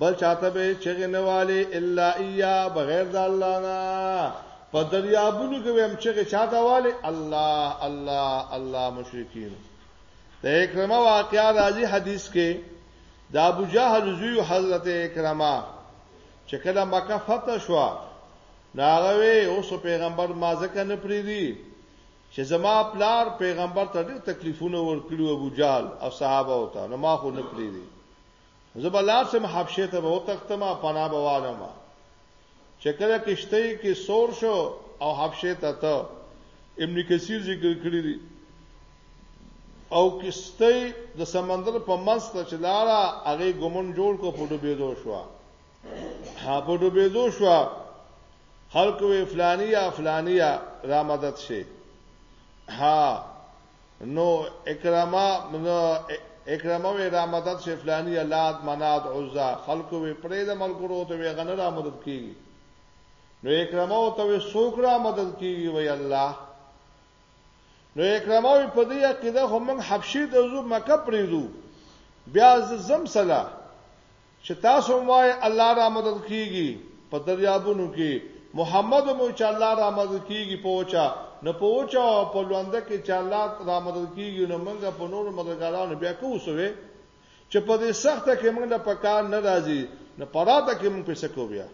بل چاته به چغې نه والي الا ایا بغیر د الله نه په دریابونو کې هم چغې چاته والي الله الله الله مشرکین د اکرمه واقعا راځي حدیث کې د ابو جهل زوی حضرت اکرمه چې کله مکه فتح شو ناغوي اوس پیغمبر ما ځکه نه پریدي چې زما پلار پیغمبر ته ډېر تکلیفونه ورکړي ابو جهل او صحابه او ته نو ما خو نه پریدي زه به لاړ شم حبشې ته به وتښتم، پناه به والم. چې کله کښتۍ کې سور شو او حبشې ته ته ابن کثیر ذکر کړی دی او کښتۍ د سمندر په منځ ته چې لاړه هغه ګمون جوړ کو په ډوبېدو شو ها په ډوبېدو شو خلکو وی فلانیه فلانیه را مدد شي ها نو اکرامه نو اکرامه وی را مدد شي فلانی لات منات عزا خلکو وی پرې د ملګرو ته وی غنه را مدد کیږي نو اکرامه او ته سوک را مدد کیږي وی الله نو اکرامه وی په دې عقیده هم حبشي د زو مکه پریزو بیا زم سلا چې تاسو هم وای الله را مدد کیږي په دریابونو کې محمد هم وای چې الله را مدد کیږي په وچا نه په وچا او په لوند کې چې الله را مدد کیږي نو موږ په نور مددګارانو بیا کوو سوې چې په دې سخته کې موږ په کار نه راځي نه پراته کې موږ پیسې کو بیا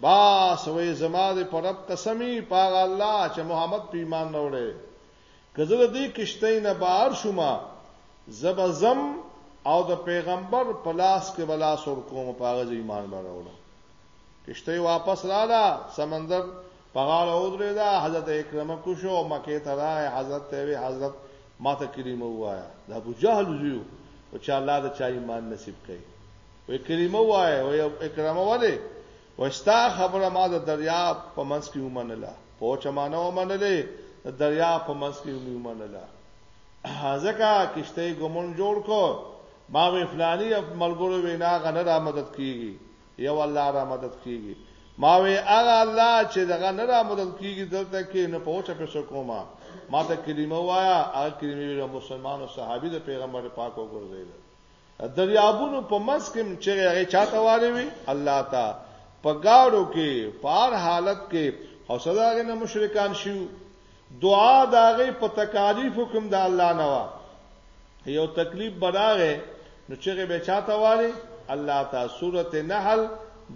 باس وې زما دې پر رب قسمی پاغه الله چې محمد په ایمان نه وړي کزه دې کشته نه بار شوما زبزم او د پیغمبر پلاس کې بلا سور کوم پاغه ایمان باندې کشته واپس رااله سمندر پغاله اودره دا حضرت اکرمه کوشو مکه ته راي حضرت ته وی حضرت ماته کریمه وایا دا ابو جهل زیو او چې الله د چا ایمان نصیب کړي وې کریمه وای او یو اکرامه وله وستا خبره ما د دریا په منځ کې ومنله په چمانه ومنله د دریا په منځ کې ومنله ځکه کشته ګمون جوړ کو ما وی فلانی ملګرو وینا غنه را مدد کیږي یو الله را مدد کیږي ما وی هغه الله چې دغه نه را مدد کیږي دلته کې نه پوهچ په سکوما ما ته کلمه وایا هغه کلمه مسلمانانو صحابي د پیغمبر پاک وګرځیدل دریابونو په منځ کې چې هغه چاته والي وي الله تا په گاړو کې پار حالت کې او صداغه نه مشرکان شو دعا داغه په تکالیف حکم د الله نه وا یو تکلیف بداغه نو چې به چاته والي الله تا سورته نحل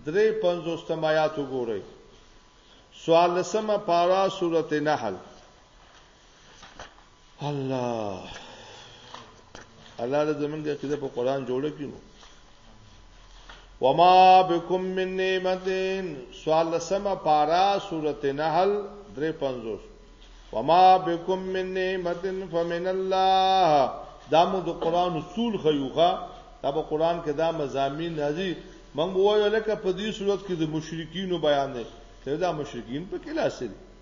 350 آیات وګورئ سوال سم پارا سورته نحل الله الله د زمونږ چې د قرآن جوړ کینو وما بكم من نعمتين سوال سما پارا سورته نحل 350 وما بكم من نعمت فمن الله دا مو د قران اصول خيوخه دا په قران کې دا مزامین راځي موږ وایو لکه په دې صورت کې د مشرکین بیان دی ته دا مشرکین په کې لاس دي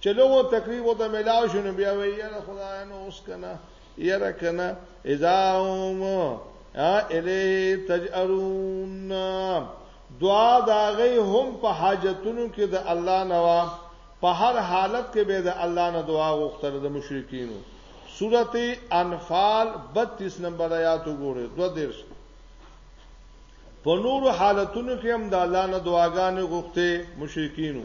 چلو تکلیف او ته ملاو شنو بیا وی یاره خدای نو اوس کنه یاره کنه اذا هم الی تجرون دعا دا غي هم په حاجتونو کې د الله نوا په هر حالت کې به د الله نه دعا غوښتل د مشرکینو سورته انفال 32 نمبر آیات وګوره دو دیرش په نورو حالتونو کې هم د الله نه دعاګانې غوښته مشرکینو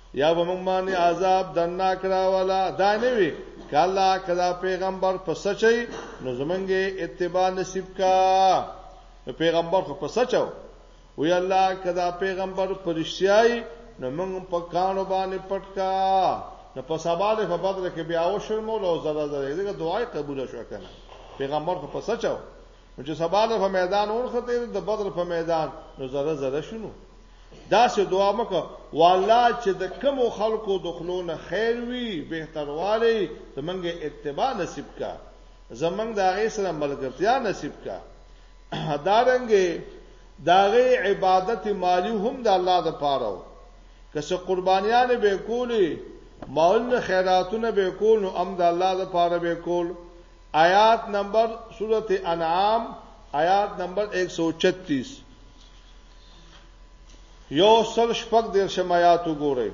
یا به موږ باندې عذاب دنا کړه ولا دا نه وی کله کله پیغمبر په سچي نو زمونږه اتباع نصیب کا پیغمبر خو په سچو وی الله کله پیغمبر پرشتیای نو موږ په کانو باندې پټکا نو په سبا له په بدر کې بیا او شرمول او زړه زړه دغه دعای قبول شو کنه پیغمبر خو په سچو نو چې سبا له په میدان ورخته د بدر په میدان نو زره زره شنو دا سه دعا مکه والله چې د کم خلکو د خلونه خیر وي بهترواله زمونږه اتباع نصیب کا زمونږ د هغه سره ملګرتیا نصیب کا دارنګې داغه عبادت مالی هم د الله د پاره که څه قربانیان به کولی مول خیراتونه به کول نو ام د الله د پاره به کول آیات نمبر سورت انعام آیات نمبر 136 یو سل شپږ دیر شمایات وګورئ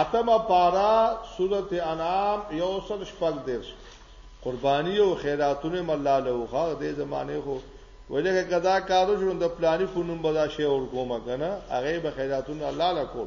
اتم پارا سورت انعام یو سل شپږ دیر قربانی او خیراتونه مله له خو دې زمانه خو ولکه کدا کارو شو د پلاني فنوم بدا شی اور کومه کنه هغه به خیراتونه الله له کول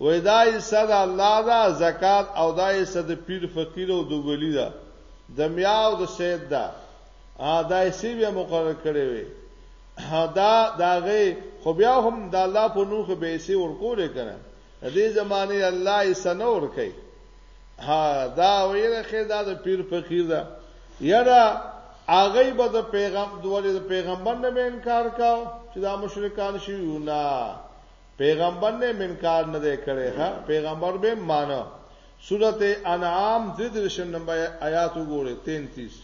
وای دا حصه د الله ده زکات او دا حصه د پیر فقیر او د ولی ده د میا او د سید ده ا دا حصے بیا مقرر کړي وي دا داغه خو بیا هم د الله په نوم خو به حصے ورکول کړي دې زمانه الله یې سنور کوي ها دا ویره خې دا د پیر فقیر ده یره هغه به د پیغام دوله د پیغمبر نه انکار کاو چې دا مشرکان شي نه پیغمبر نه منکار نه دی کړی ها پیغمبر به مانه سورته انعام د درشم نمبر آیات وګوره 33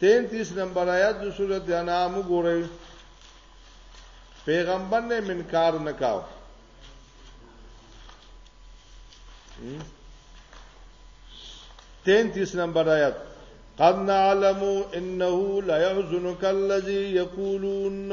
33 نمبر آیات د سورته انعام وګوره پیغمبر نه منکار نه کاو تینتیس نمبر آیت قد نعلم انه لا يحزنك الذي يقولون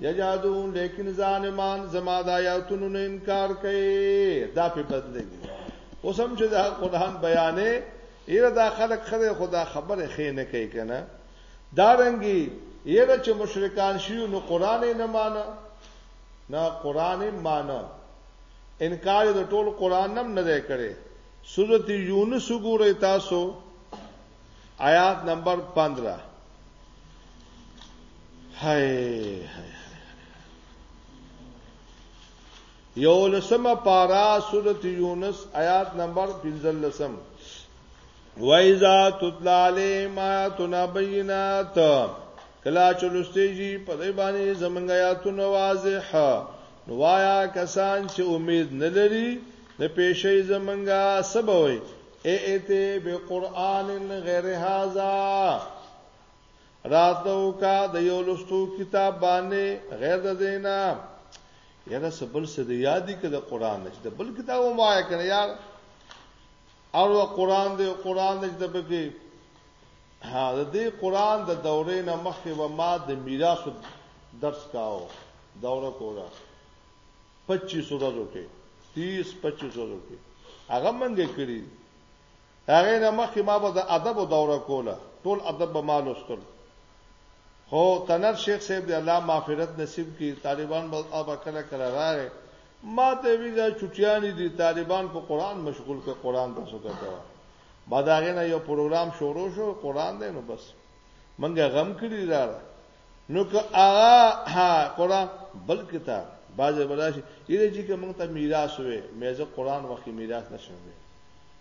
یجادون لیکن ظالمان زما د آیاتونو نه انکار کوي دا په بدلږي اوس هم چې دا قران بیانې ایره دا خلک خره خدا خبره خې نه کوي کنه دا رنګي ایره چې مشرکان شیو نو قران نه مانه نه قران مانه انکار د ټول قران نم نه دی کړی سورته یونس وګورئ تاسو آیات نمبر 15 هاي هاي یو لسمه پارا سورۃ یونس آیات نمبر 15 لسم وایذا تطلع علیهم آیاتنا بینات کلا چلوستیږي په دې باندې زمونږ آیاتونه واضح نو وایا کسان چې امید نه لري د پېښې زمونږه سبوي ایتی بقرآن غیر هازا راتو کا د یو لستو کتاب باندې غیر د دینا یاره سبل سد یادی کده قران نش د بل کتاب ما کنه یار او قران دې قران دې د بګي ها د دې قران د دورې نه مخکې و ما د میراث درس کاو دوره کوله پچیس ورځو کې تیس پچیس ورځو کې هغه منګه کړی هغه نه مخکې ما به د ادب دوره کوله ټول ادب به مال وستل خو تنر شیخ صاحب دی الله مغفرت نصیب کی طالبان به ابا کله کله راغی ما ته ویزا چټیانی دي طالبان په قران مشغول کې قران تاسو ته کوا بعد هغه نه یو پروګرام شروع شو قران دی نو بس منګه غم کړی دا نو که هغه قران بل کتاب باځه بلاشي یره چې موږ ته میراث وې مې زه قران وخت میراث نشم وې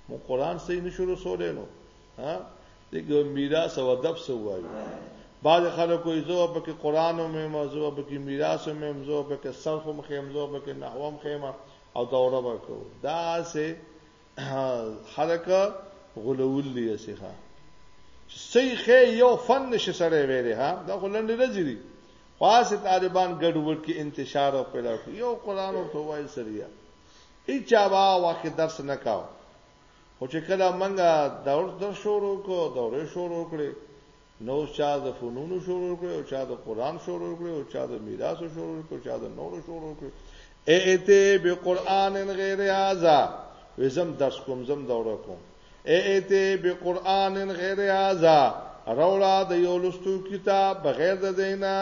مو قران صحیح نشو رسولې نو ها دغه میراث او ادب سو وایو بعض خلکو یې زو په کې قران او مې موضوع په کې میراث او مې موضوع په کې صرف او مخې موضوع په کې نحو مخې او دوره ورکو دا سه خلک غلول دي اسیخه صحیح خې یو فن نشه سره ویلې ها دا غلند نه جری خاص طالبان ګډوډ کې انتشار او پیدا کو یو قران او توای سریه ایچا وا واکه درس نه کاو خو چې کله منګه دور در شروع کو دورې شروع کړې نو چا د فنونو شروع کړو او چا د قران شروع کړو او چا د میراث شروع کړو چا د نور شروع کړو ایته به قران غیر هاذا وزم درس کوم زم دوره کوم ایته به قران غیر هاذا رولا د یو لستو کتاب بغیر د دینا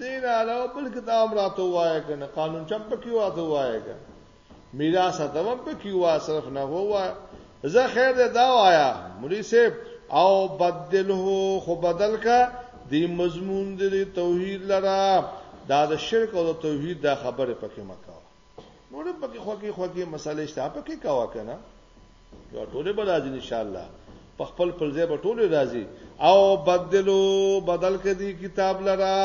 دین علاوه بل کتاب راته وایې کنه قانون چم پکې واته وایې کنه میرا ستم په کیوا صرف نه هوا زه خیر دې دا وایا مولوی صاحب او بدله خو بدل کا دی مضمون دی توحید لرا دا د شرک او د توحید دا خبره پکې مکو نور پکې خوکي خوکي مسالې شته پکې کاوه کنه یو ټوله به راځي ان شاء الله په خپل خپل ځای به ټوله راځي او بدلو بدل کدي کتاب لرا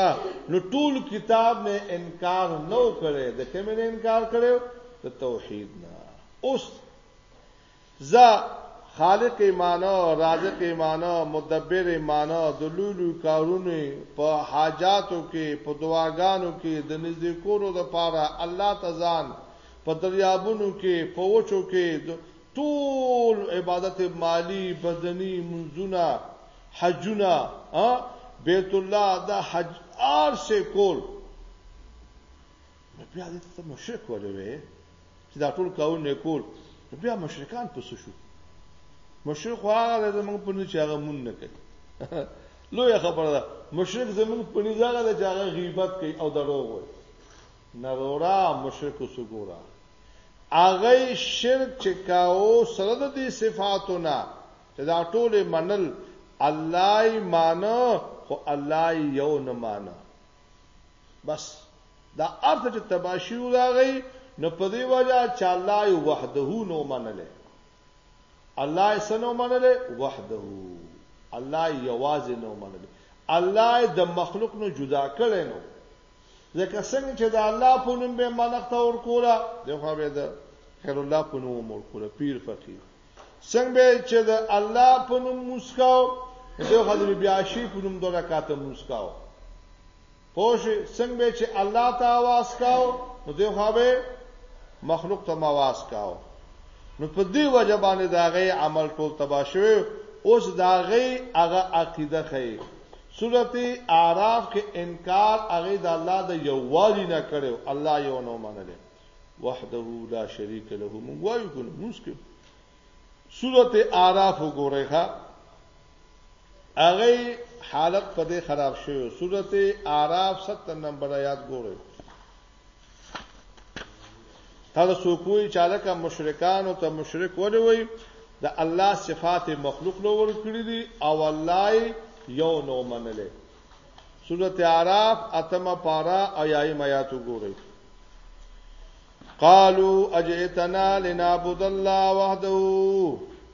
نو ټول کتاب نه انکار نو کړي د کوم نه انکار کړي د توحید نه اوس ز خالق ایمانو رازق ایمانو مدبر ایمانو د لولو کارونه په حاجاتو کې په دعاګانو کې د نزدې کولو لپاره الله تزان په دریابونو کې په وچو کې ټول عبادت مالی بدنی منځونه حجونه بیت الله د حج ار سه کول بیا دې ته مشرک ولوي چې دا ټول کاون نه کول بیا مشرکان پس شو مشرک هغه زمونږ په نوم چې هغه مون نه کوي لوی خبره ده مشرک زمونږ په نوم هغه چې هغه غیبت کوي او دروغ وایي نرورا مشرکو سو ګورا هغه شرک چې کاو سره د دې صفاتو نه چې دا ټول منل الله یې مانو خو الله یو نه مانو بس دا ارته چې تباشی راغی نو په دې وجہ چې الله یو وحده نو منل الله یې سنو منل وحده الله یوازې نو منل الله د مخلوق نو جدا کړي نو ځکه څنګه چې د الله په نوم به منښت اور کولا دی خو به د خیر الله په نوم مور کولا پیر فقیر څنګه به چې د الله په نوم مسکاو دی خو د بیا شي په نوم دوه رکعاته مسکاو پوش څنګه به چې الله ته आवाज کاو نو دی خو به مخلوق ته आवाज کاو نو په دې وجه باندې دا غي عمل ټول تبا شوی اوس دا غي هغه عقیده خې سورت اعراف کې انکار هغه د الله د یووالي نه کړو الله یو نو منلې وحده لا شریک له موږ وایو کنه موږ کې سورت اعراف وګورئ ښا هغه حالت په دې خراب شوی سورت اعراف 70 نمبر آیات ګورئ هغه څوک وی چې الکه مشرکان او ته مشرک ولې وی د الله صفات مخلوق نو ور کړی دي او الله یو نو منلې سورته اعراف اتمه پارا او یایم آیات وګورئ قالوا اجئتنا لنعبد الله وحده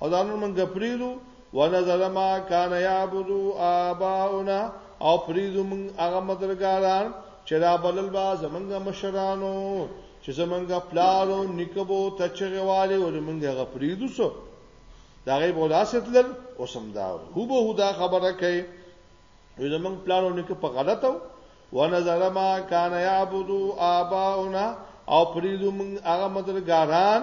او دا نور مونږ پریدو ونظر ما کان یعبدو آباؤنا او پریدو مونږ هغه مدرګاران چې را بلل با زمونږ مشرانو چې زمونږ پلارو نکبو تچغه والي او مونږ هغه پریدو سو دا غي بولاسط لل اوسم دا هو به دا خبره کوي وي زمونږ پلانو نک په غلطو ونظر ما کان یعبدو آباؤنا او پریدو مونږ هغه مدرګاران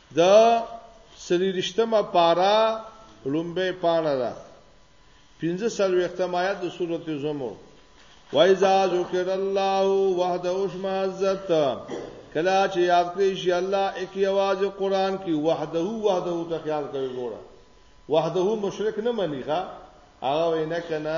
د څلېرشتمه پارا لومبه پاڼه ده پنځه سلوختم آیات د سورته زمر وایذا ذکر الله وحده شمازت کلا چې یاد کړی شي الله یک आवाज قران کې وحده وحده ته خیال کوي ګوره وحده مشرک نه مني ښا هغه وینا کنه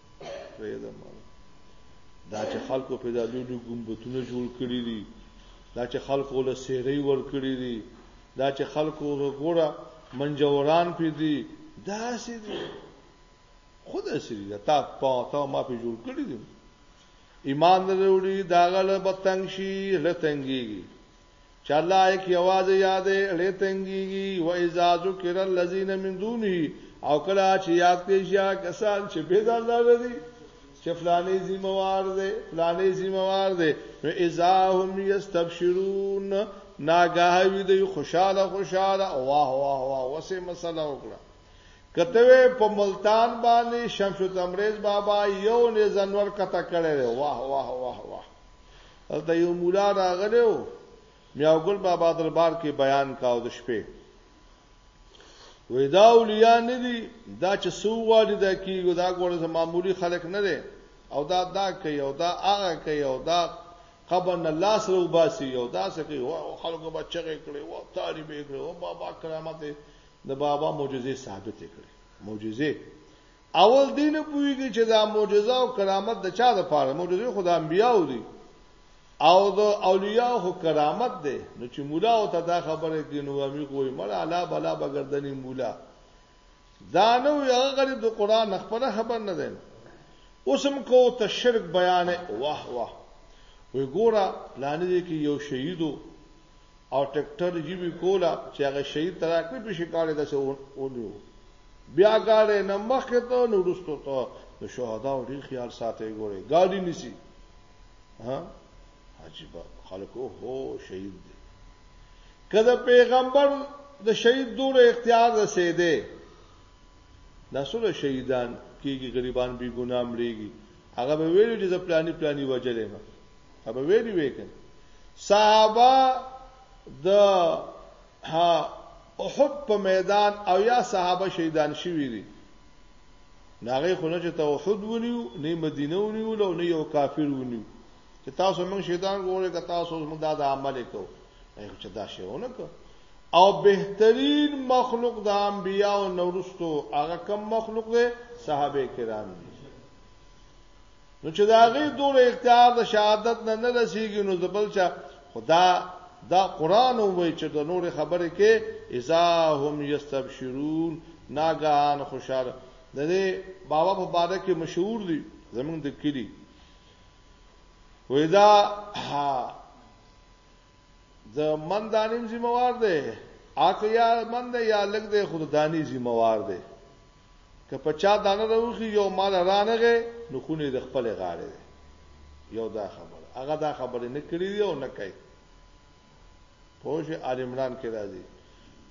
پرېدم دا چې خلکو په دا لوی ګمبتونه جوړ کړی دي دا چې خلکو له سیري ور کړی دي دا چې خلکو وګوره منجوران پې دي دا سې دي خود سې دي تا پاته ما په جوړ کړی دي ایمان نه وروړي دا غل بتنګ شي لتنګي چا لایق یوازې یادې اړې تنګیږي و اذا ذکر الذين من دونه او کله چې یاد کې شي کسان چې به د الله نه دي چې فلاني ذمہوار دی فلاني ذمہوار دی نو اذا هم یستبشرون ناګاه وي دی خوشاله خوشاله واه واه واه وسه مسله وکړه کته په ملتان باندې شمس تمریز بابا یو نه زنور کته کړي واه واه واه واه د یو مولا راغلی و میاګل بابا دربار کې بیان کاو د شپې وې دا اولیا نه دي دا چې سو والی دا کیږي دا ګوره معمولی خلک نه دي او دا دا کوي او دا هغه کوي او دا قبر نه لاس رو باسي او دا څه کوي او خلکو بچغه کړي او طالب یې کړي او بابا کرامت د بابا معجزې ثابت کړي معجزې اول دین پویږي چې دا معجزه او کرامت د چا د پاره معجزه خو د انبیاو دي او د اولیاء خو کرامت دی نو چې مولا او ته دا خبره کوي نو امي کوی مړ الا بلا بغردنی مولا دا نو هغه غریب د قران خبر خبر نه دی اوسم کو ته شرک بیان واه واه وی ګوره پلانې دي کې یو شهیدو او ټریکټر جی وی کولا چې هغه شهید تراکې په شکارې دسه ونیو بیا ګاډی نه مخکې ته نو وروسته ته د شهدا ډیر خیال ساتي ګوري ګاډی نسی ها عجیب خلکو هو شهید دی کله پیغمبر د شهید دور اختیار رسیدي دا سره شهیدان کیږي غریبان بی ګناه مړیږي هغه به ویلي چې پلاني پلاني وجلې ما هغه ویلي وکړ صحابه د ها احد په میدان او یا صحابه شهیدان شوی دي ناغه خونه چې توحد ونیو نه مدینه ونیو لو نه یو کافر ونیو چې تاسو موږ شیطان ګوره که تاسو موږ دا د عمل کو نه چې دا شیونه کو او بهترین مخلوق د انبیا او نورستو هغه کم مخلوق دی صحابه کرام دي نو چې دا غي دور اختیار د شهادت نه نه رسیږي نو زبل چا خدا دا قران وای چې د نور خبره کې اذا هم یستبشرون ناګان خوشاله د دې بابا په باره کې مشهور دي زمونږ د کلی وېدا د من دانیم ذمہوار دی اته یا من دی یا لګ دی خود دانی ذمہوار دی که په چا دانه راوخیږي او مال رانغی نو خون یې د خپلې غاړې دی. یو دا خبره. هغه دا خبرې نه کړې دي او نه کوي. پوه شوې؟ آل عمران کې راځي.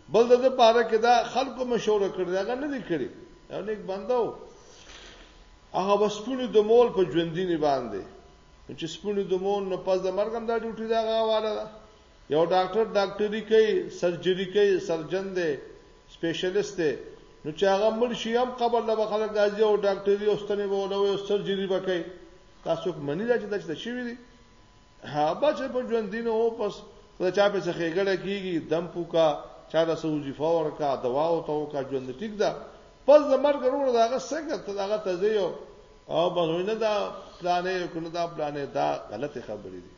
بل د ده پاره کې دا خلکو مشوره کړې ده، هغه نه دي کړي. یو نیک بنده و. هغه به سپونې د مول په ژوندینې باندې نو چې سپونې د مول نو پس د مرګ هم دا ډیوټي د هغه حواله ده. یو ډاکټر ډاکټري کوي، سرجري کوي، سرجن دی، سپیشلیست دی، نو چې هغه مړ شي هم قبر له به خلک راځي او ډاکټري او ستنې به ولوي او سرجري به کوي. دا څوک مني دا چې دا چې شوي دي؟ هغه چې په ژوندي نه و پس که د چا په څه ښېګړه کېږي، دم پوکا، چا له څه وظیفه ورکا، دوا ورته وکا، ژوند ټیک ده. پس د مرګ وروره د هغه څنګه ته د هغه ته ځې او بس وایي نه دا پلانی او که نه دا پلانی، دا غلطې خبرې دي.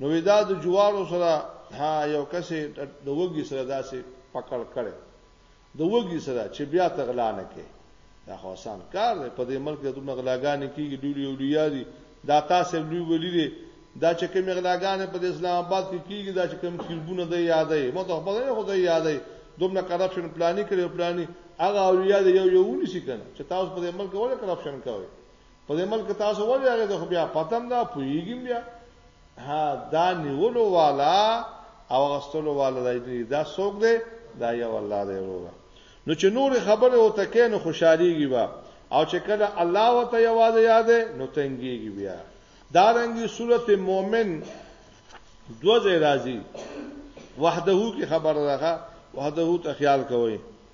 نو دا د جوارو سره ها یو کسې د وګي سره داسې پکړ کړي د وګي سره چې بیا تغلا نه کې دا خو آسان کار دی په دې ملک ته دومره غلاګانې کیږي ډولي او ډیاري دا تاسو لوی ولې دي دا چې کوم غلاګانې په اسلام آباد کې کیږي دا چې کوم کلبونه دی یادې مو ته خبره نه خو دی یادې دومره کرپشن پلاني کړي پلاني هغه اولیاء یو یو ونی سي کنه چې تاسو په دې ملک ولا کرپشن کوي په دې ملک تاسو ولې هغه ته بیا پتم نه پویګم بیا ها دا نیولو والا او غستلو والا دی دا څوک دی دا یو الله دی وروره نو چې نور خبره او تکې نو خوشاليږي با او چې کله الله وته یوازې یاد نو تنګيږي بیا دا رنګي صورت مؤمن دوزه راځي وحده کې خبره راغه وحده ته خیال کوي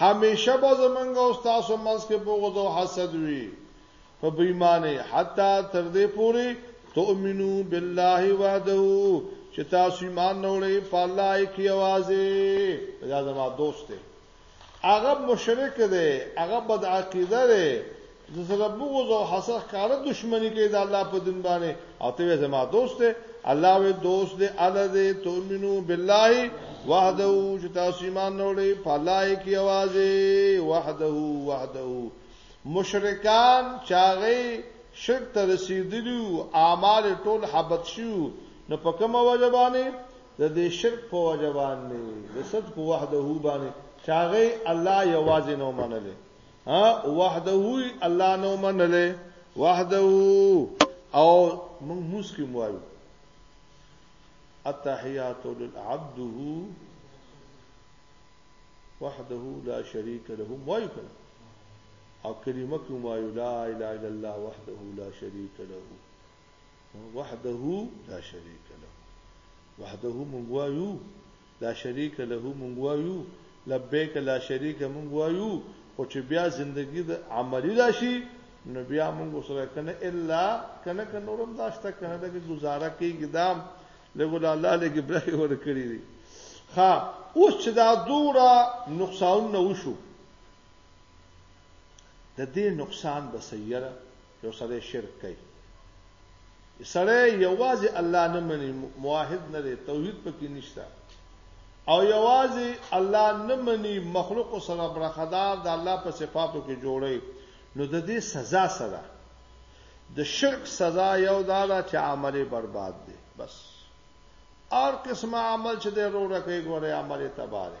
همېشه به زمونږ او ستاسو منځ کې بغض او حسد وي په بېمانۍ حتی تر دې پورې تؤمنو بالله وحده چې تاسو ایمان راوړئ په الله یې کې یوازې دا زما دوست دی هغه مشرک دی هغه بد عقیده دی د سره بغض او حسد ښکاره دښمنی کوي د الله په دین باندې او ته زما دوست دی الله وی دوست دی الله دی تؤمنو بالله وحده چې تاسو ایمان وروړي په الله کې आवाज وحده وحده مشرکان چاغي شرک ته رسیدلی اعمال ټول حبط شو نو په کومه وجه باندې د دې شرک په وجه باندې د صدق وحده باندې چاغي الله یوازې نو منلې ها وحده الله نو منله وحده او موږ موږ کې موایو التحيات للعبده وحده لا شريك له موایو کړه او کلمه کوم لا اله الا الله وحده لا شريك له وحده لا شريک له وحده مونږ وایو لا شريک له مونږ وایو لبیک لا شريک مونږ وایو خو چې بیا زندگی د عملی راشي نو بیا موږ سره کنه الا کنه کنه نورم داشته کنه لکه گزاره کوي ګدام لګو الله لګي برخي ور کړی دي ها اوس چې دا دوره نقصان نه وشو د دې نقصان به سیره یو سړی شرک کوي سړی یوازې الله نه مني موحد نه دی توحید پکې نشته او یوازې الله نه مني مخلوق سره برخدار د الله په صفاتو کې جوړي نو د دې سزا سره د شرک سزا یو دا ده چې عمل برباد دی بس اور قسمه عمل چې د روړه کوي ګوره عمل تباره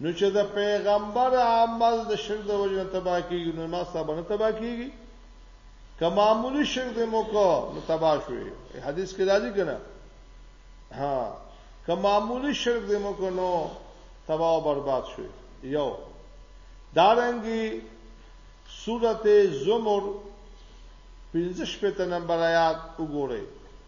نو چې د پیغمبر عمل د شرک د وجه تبا کیږي نو ما سبا نه تبا کیږي که معمولی شرک د موکو نو تبا شوي حدیث کې راځي کنه ها که معمولی شرک د موکو نو تبا او برباد شوي یو دارنګي سورته زمر 15 پته نمبر آیات وګورئ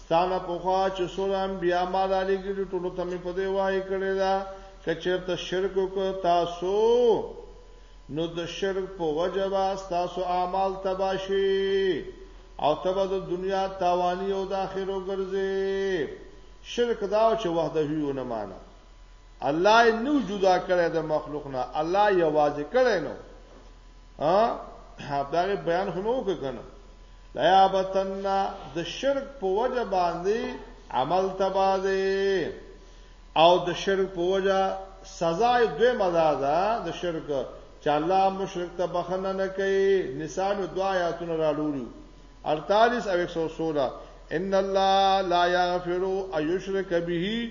ستانه پوخا چې سوره انبیا ما را لګیږي ټولو ته مې په دی وای کړی دا که چیرته شرک وکړ تاسو نو د شرک په وجبا تاسو اعمال تباشي او تبا د دنیا تاوانی او د اخرو ګرځي شرک دا چې وحده یو نه معنا الله نو جدا کړی د مخلوق نه الله یوازې کړی نو ها دغه بیان خو مو وکړنه لا یابتن د شرک په وجه باندې عمل تبا دی او د شرک په وجه سزا دوی مدا ده د شرک چې الله مشرک ته بخنه نه کوي نساء دو آیاتونه را لوري 48 او 116 ان الله لا یغفر ایشرک به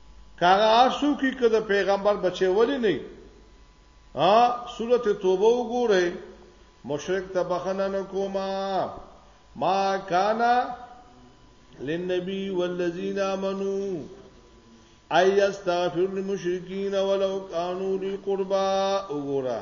که هغه هر څوک وي که د پیغمبر بچی ولې نه ها سورت توبه وګورئ مشرک ته بخنه نکوما ما کانا للنبي والذين آمنوا اي استغفر للمشركين ولو كانوا لي قربا وګورئ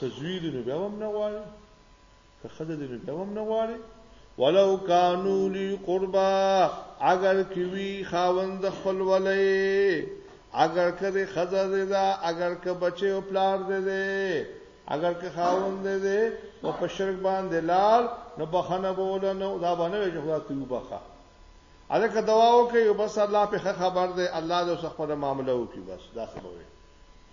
که زوی دی نو بیا هم نه غواړي که ښځه دی نو بیا هم نه غواړي ولو کانو لی قربا اگر کیوی خاوند خپل ولې اگر کده ښځه دی دا اگر که بچي او پلار دی دی اگر که خاوند دی دی او په شرک باندې لال نو بخنه بوله نو دا باندې چې خدا ته وبخا الکه دوا وکي بس الله په خبر دی الله د خپل معاملې وکي بس دا سبب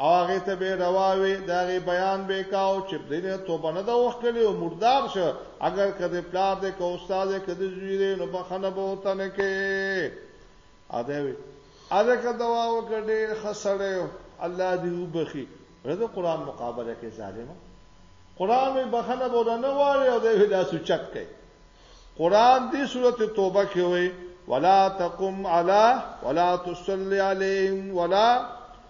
او هغه ته به رواوي دا غي بیان به کاو چې دینه توبه نه دا وکړي او مردار شه اگر کده پلار دې کو استاد کده زویره نو بخنه به وته نه کې اده وي اده که دوا وکړي خسړې الله دې وبخي رده قران مقابله کې ظالم قران به بخنه بوله نه واري او دې دا سوچک کوي قران دې سورته توبه کې وي ولا تقم علی ولا تصلی علیهم ولا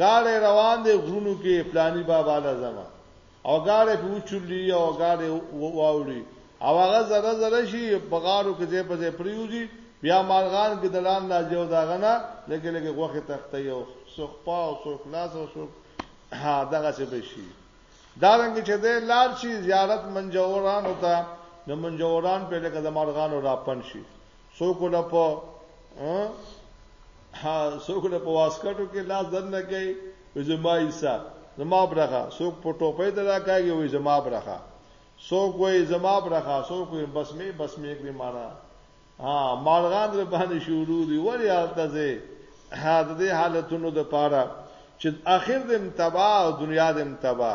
ګاډی روان دی غرونو کې پلانی بابا لزمه او ګاډی په وچولی او ګاډی واوړي او هغه زره زره شي بغارو کې ځای په ځای پریوزي بیا مالغان کې دلان نه جو داغه نه لګي لګي غوخه تخته یو سوخ پا او سوخ لاس او سوخ ها دغه څه به شي دا رنګ چې د لار شي زیارت منجوران او ته د منجوران په لکه د مالغانو را پن شي څوک له په ها څوک له په واسکټو کې لاس دن نه کوي زما ایسا زما برخه څوک په ټوپۍ ته راکاږي وي زما برخه څوک وي زما برخه څوک وي بس می بس می کړی مانا ها مالغان در باندې شروع دی ولی حالت زه ها د دې حالتونو د پاره چې اخر د امتبا او دنیا د امتبا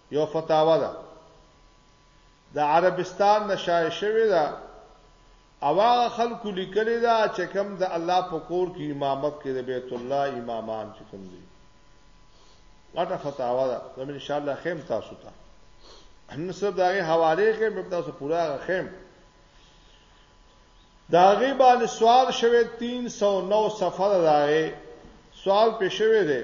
یو فتاوا ده د عربستان نه شایع شوې ده او هغه خلکو لیکلې ده چې کوم د الله په کور کې امامت کوي د بیت الله امامان چې کوم دي غټه فتاوا ده زم ان شاء الله خیم تاسو ته هم سره دغه حواله خیم په تاسو پورا خیم داغه باندې سوال شوه 309 صفحه داغه سوال پېښوي دی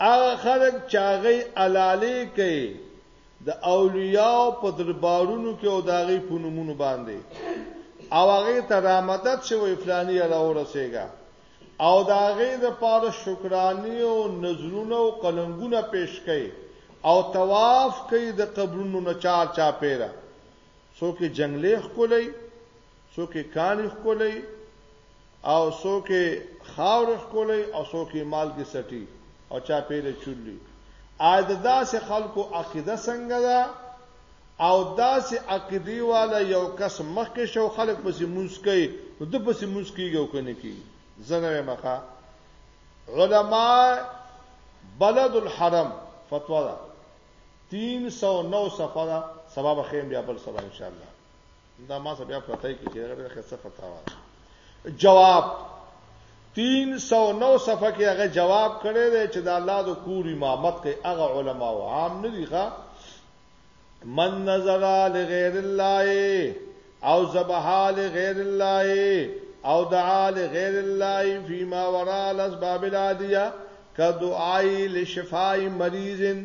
هغه خلک چې هغه علالې کوي د اولیاء په دربارونو کې او داغي په نمونه باندې او هغه ته رامدد شوی فلانی علاوه رسېګا او داغي د پاره شکرانی او نظرونه او قلنګونه پیش کړي او طواف کوي د قبرونو نه چار چا پیرا څوک جنگلې خولي څوک کالی خکولې او څوک خاور خکولې او څوک مال کې سټي او چا پیره چولې اې د داسې خلکو عقیده څنګه ده او داسې عقیدی والا یو کس مخکې شو خلک پسې موسکی نو د پسې موسکیږي او کنه کی زنه مخه علما بلد الحرم فتوا ده 309 صفحه سبب خیم بیا بل سبا ان شاء الله دا ما څه بیا پرتای کې چې هغه څه پتا و جواب 309 صفحه کې هغه جواب کړی دی چې د الله د کور امامت کې هغه علما او عام نه دي ښا من نظر لغیر الله او ذبح لغیر الله او دعا لغیر الله فيما وراء الاسباب العاديه كدعاء لشفاء مريض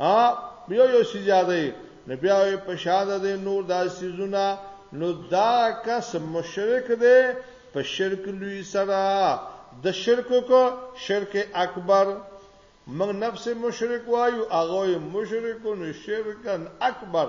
ها یو یو شي زیاده نو بیا وي په شاده دي نور دا سيزونه نو دا کس مشرک دی په شرک لوی سره د شرک کو شرک اکبر موږ نفس مشرک وایو هغه مشرکون شرکن اکبر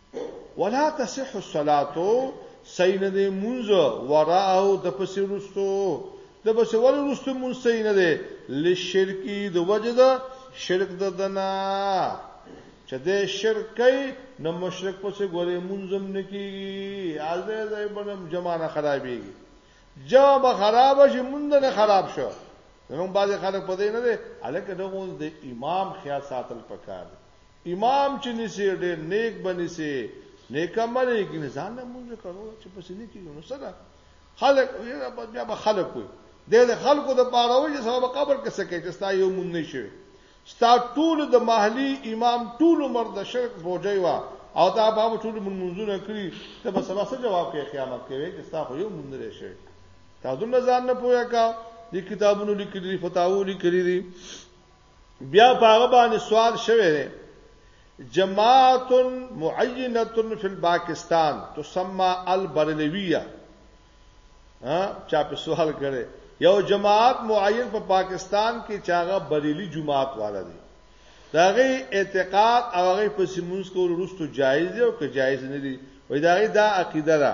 ولا تصح الصلاه صحیح نه دی مونږ وراءه د پسې رستو د پسې ول رستو مونږ صحیح نه دی لشرکی د وجد شرک د دنا چې د شرک کوي نو مشرک پسې ګورې مونږم نکیږي ازه زې بنم جمانه خرابېږي جواب خراب شي مونږ نه خراب شو نو بعضی خلک پدې نه دي الکه دغه د امام خیال ساتل پکار امام چې نسی ډېر نیک بنسی نیک عمل یې کینې ځان نه مونږ کړو چې پس نه کیږي نو سره خلک بیا به خلک وي د خلکو د پاره وي چې سبب قبر کې سکه چې ستا یو مونږ نشي ستا ټول د محلي امام ټول عمر د شرک بوجي وا او دا باب ټول منځونه کړی ته به سبا څه جواب کې قیامت کې وي چې ستا خو یو مونږ لري شي تاسو نه ځان نه پوهه کا دي کتابونو لیکلي فتاوو لیکلي دي بیا په هغه باندې سوال شوی دی جماعت معینه فی الباکستان تسمى البرلویه ها چا په سوال کړي یو جماعت معین په پا پاکستان کې چاغه بریلی جماعت والا دی داغه اعتقاد او هغه په سیمونز کول رستو جایز دی او که جایز نه دی وای داغه دا عقیده ده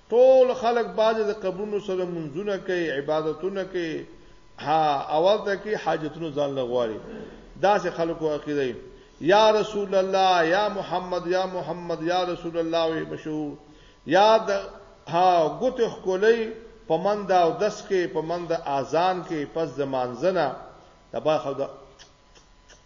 ټول خلک باز د قبرونو سره منځونه کوي عبادتونه کوي ها اول ته کې حاجتونو ځان لغواري دا سه خلکو عقیده یا رسول الله یا محمد یا محمد یا رسول الله وی مشهور یا د ها ګوت خولې پمند او دس کې پمند اذان کې پس د مانځنه تبا خدا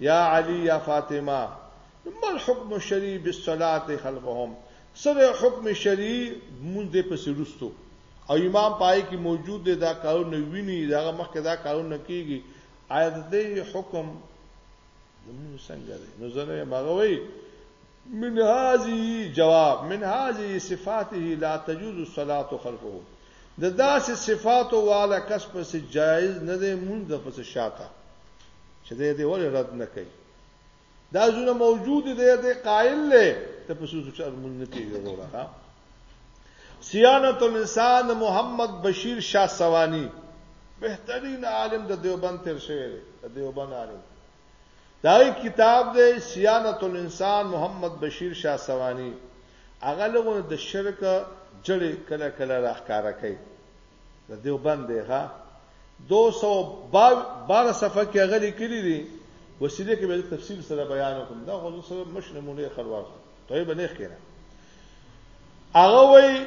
یا علی یا فاطمه مل حکم شری بالصلاه خلفهم سره حکم شری مونږ دې پسې رستو او امام پای کې موجود دی دا کارونه ویني دا مخکې دا کارونه کیږي آیا د دې حکم زموږ څنګه دی نو زره مغوي من هذه جواب من هذه صفاته لا تجوز الصلاه خلفه د داسې صفاتو والا کس پس جایز نه دی مونږ د پس شاته چې دې دې ولې رد نه کوي دا زونه موجود دی دې قائل له ته پس چې مونږ نه کیږي وروره سیانت الانسان محمد بشیر شاه سوانی بهترین عالم د دیوبند تیر شوی دی د دیوبند عالم دا کتاب دی سیانت الانسان محمد بشیر شاه سوانی هغه لغونه د شرک جړې کله کله راخکاره کوي د دیوبند دی ها 212 صفحه کې هغه لیکلي دي وسیله کې به تفصیل سره بیان کوم دا غوړو سره مش نمونه خروار ته به نه ښکینه هغه وایي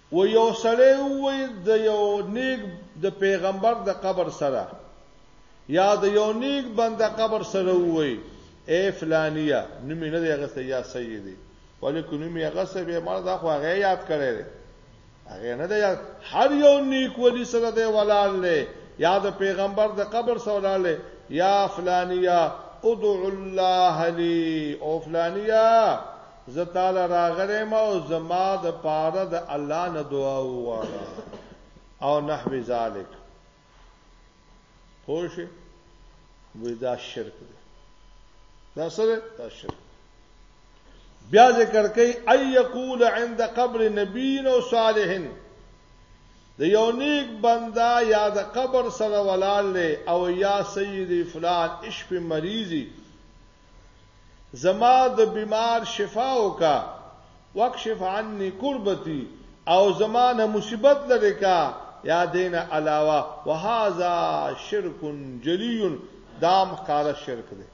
و یو سړی ووایي د یو نیک د پیغمبر د قبر سره یا د یو نیک بنده قبر سره ووایي اے فلانیه نومې نه دی غسته یا سیدی ولې کو نومې غسته به مړ دا خو هغه یاد کړی دی هغه نه دی یاد هر یو نیک ولی سره دی ولال له یا د پیغمبر د قبر سره ولال یا فلانیه ادعو الله لی او فلانیه زه تعالی راغلی ما او زما د پاره د الله نه دعا وغواړه او نحوی ذالک پوه شئ وې دا شرک دی دا سره دا شرک بیا ذکر کوي اي يقول عند قبر نبي او صالح د یو نیک بندا یا د قبر سره ولال له او یا سید فلان اشف مریضی زما د بیمار شفا وکه واکشف عنی کربتی او زما نه مصیبت لری کا یا دینه علاوه وهذا شرک جلی دام ښکاره شرک دی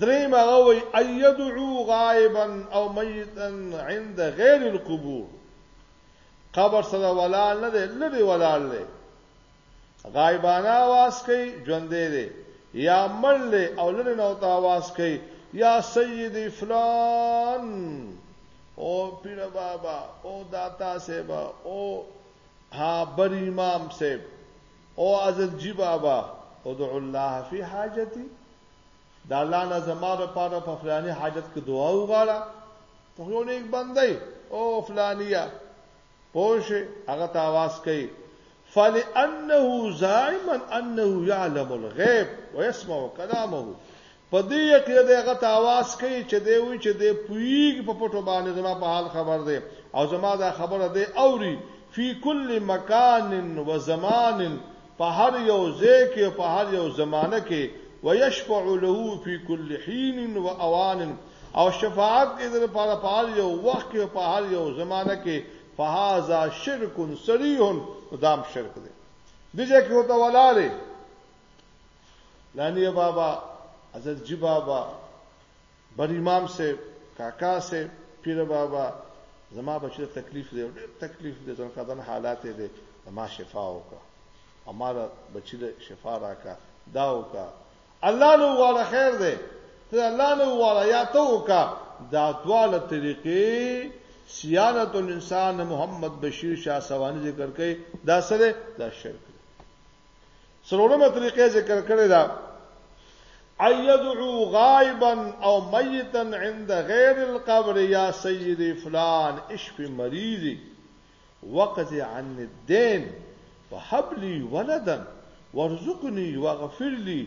دریم هغه وی ایدعو غائبا او میتا عند غیر القبور قبر سره ولال نه دی لری ولال دی غایبانه آواز کوي ژوندی دی یا مړ دی او لرې نه ورته آواز کوي یا سیدی فلان او پیر بابا او داتا صاحب او ها بر امام صاحب او عزل جی بابا ادعو الله فی حاجتی دا الله نه زما د پاره په فلاني حاجت کې دعا وغواړه ته یو نیک بندي او فلانیه پوه شوې؟ هغه ته اواز کوي، فلأنه زاعما أنه يعلم الغيب ويسمع کلامه، په دې عقیده دی هغه ته اواز کوي چې دی وایي چې دی پوهېږي په پټو باندې زما په حال خبر دی او زما دا خبره دی اوري، فی کل مکان وزمان په هر یو ځای کې او په هر یو زمانه کې ويشفع له فی کل حین و اوان او شفاعت کې د لپاره په هر یو وخت کې په هر یو زمانه کې فهذا شرک صریح دام شرک دی دجه کې وته ولاله لانی بابا حضرت جی بابا بر امام صاحب کاکا صاحب پیر بابا زما بچی ته تکلیف دی ډېر تکلیف دی ځنه کدن حالات یې دی ما شفا وکا امال بچی له شفا راکا دا وکا الله نو والا خیر دی ته الله نو والا یا ته وکا دا دواله طریقې سیانت الانسان محمد بشیر شاه سوانی ذکر کوي دا سره دا شرک سرورمه طریقې ذکر کړي دا ايدعو غائبا او ميتا عند غير القبر يا سيدي فلان اشف مريضي وقضي عن الدين وهب لي ولدا وارزقني واغفر لي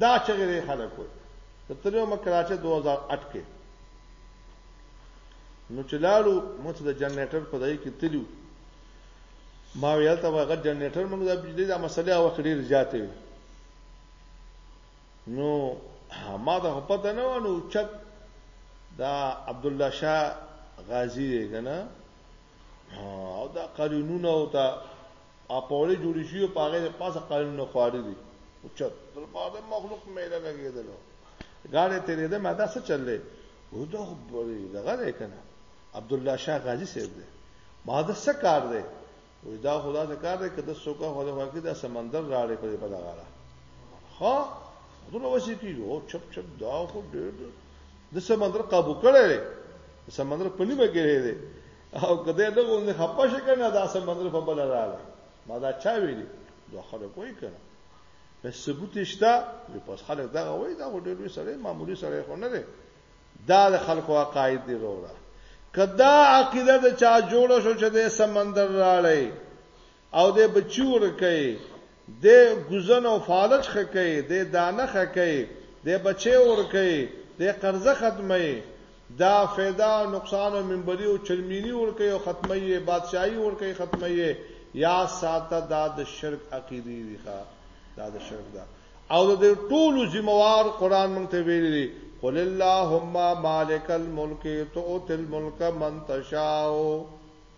دا چغې دی خلک وي ته تلو مکراچه 2008 کې نو چلالو موږ د جنریټر په دای کې تلو ما ویل ته هغه جنریټر موږ د بجلی د مسلې او خډیر زیاتې وي نو ما ته پته نه ونه چت دا عبد الله شاه غازی دی کنه او دا قانونونه او دا اپولې جوړې شوې او په هغې د پاسه قانون خواري دي او چت تر بعد مخلوق میله لګېدلو ګاډې تېرېده ما دا څه چلې او دا خو دغه دی که نه عبدالله شاه غازي صاحب دی ما دا څه کار دی وای دا خدا ته کار دی که د څوک خو له واکې دا سمندر راړې په دې په دغه را ها دغه وسی کیږي او چپ چپ دا خو ډېر د سمندر قابو کړی دی سمندر په نیمه کې دی او کده له غوندې خپه شي کنه دا سم منځ په بل رااله ما دا چا ویلي دوه خلک وای کنه په ثبوت شته وی پس خلک دا وای دا ډېر لوی سره معمولی سره خو نه دی دا د خلکو عقاید دی وروړه کدا عقیده د چا جوړ شو چې د سمندر راړی او دی بچی ورکوي، دی ګوزن او فالج ښه کوي، دی دانه ښه کوي، دی بچی ورکوي، دی قرضه ختموي، دا فیده او نقصان او منبری او چرمینی ورکوي او ختموي یې، بادشاهی ورکوي ختموي یې، یاد ساته دا د شرک عقیدی دي ښه دا د شرک ده او د دې ټولو ذمه وار قرآن موږ ته ویلي دي قل اللهم مالک الملک تؤتي الملک من تشاء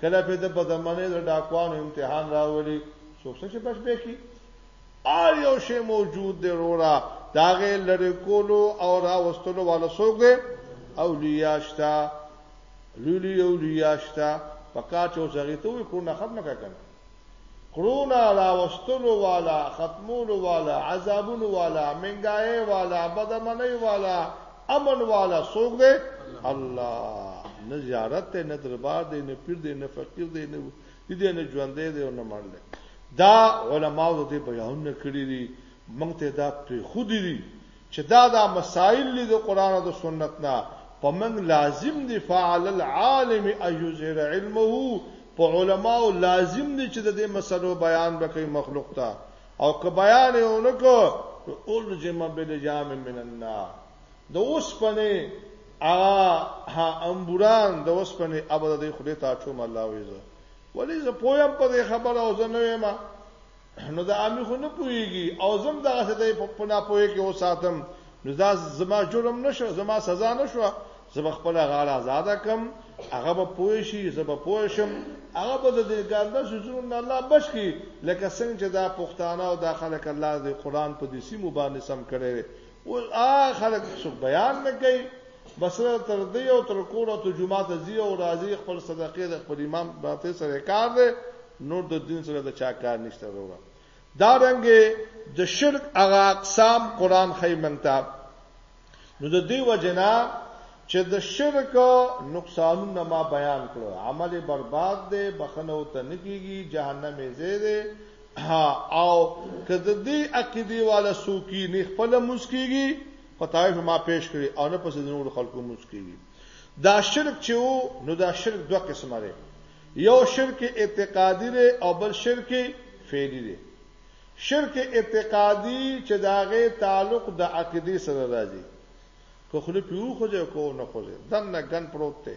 کله په د بدمنې د ډاکوانو امتحان راولي څوک څه بچ به کی آر یو شی موجود دی رورا داغه لری کولو او را وستلو والا څوک اولیاء شتا لولی اولیاء شتا پکا چو زغیتو کو نه خبر نه کړه کرونا راوستلو والا، ختمولو والا، عذابونو والا، منګایې والا، بدمنۍ والا، امن والا څوک دی؟ الله. نه زیارت دی، نه دربار دی، نه پیر دی، نه فقیر دی، نه دې نه ژوند دی او نه مړ دی. دا علماو دې بیانونه کړی دي، موږ ته دا پرې خو دي چې دا دا مسائل دي د قران او د سنت نه په موږ لازم دي فعل العالم ايظهر علمه په علماو لازم دي چې د دې مسلو بیان وکړي مخلوق ته او که بیان یې ونکو اول جمع بالجام من النار د اوسپنه ا ها امبوران د اوسپنه ابد د خدای ته چوم الله ویزه ولی زه پویم په دې خبره او زه نه یم نو دا امي خو نه پويږي او زم دغه څه دی په پنا پوي کې وساتم نو دا زما جرم نشو زما سزا نشو زما خپل غاړه آزاد کم هغه به پوي شي زما پوي شم هغه به د دې ګاندا سوزون الله بچ کی لکه څنګه چې دا پښتانه او دا خلک الله دې قران په دې سیمو باندې سم کړي او آ خلک څه بیان نه کوي بس تر دې او تر کور او جمعه ته زی او راضی خپل صدقې د خپل امام باندې سره کار دی نور د دین سره د چا کار نشته وروره دا رنګ د شرک هغه اقسام قران خې منتا نو د دې وجنا چې د شرک نقصانونه ما بیان کړو عمل برباد دی بخنه او تنکیږي جهنم یې زیره او که د دې عقیدې والا سوکی نه خپل مسکیږي په طائف ما پیش کړی او نه پسې نور خلکو مسکیږي دا شرک چې وو نو دا شرک دوه قسمه دی یو شرک اعتقادي دی او بل شرک فعلی دی شرک اعتقادي چې داغه تعلق د دا عقیدې سره راځي کو خلک یو خوځه کو نه خوځه دنه ګن پروت دی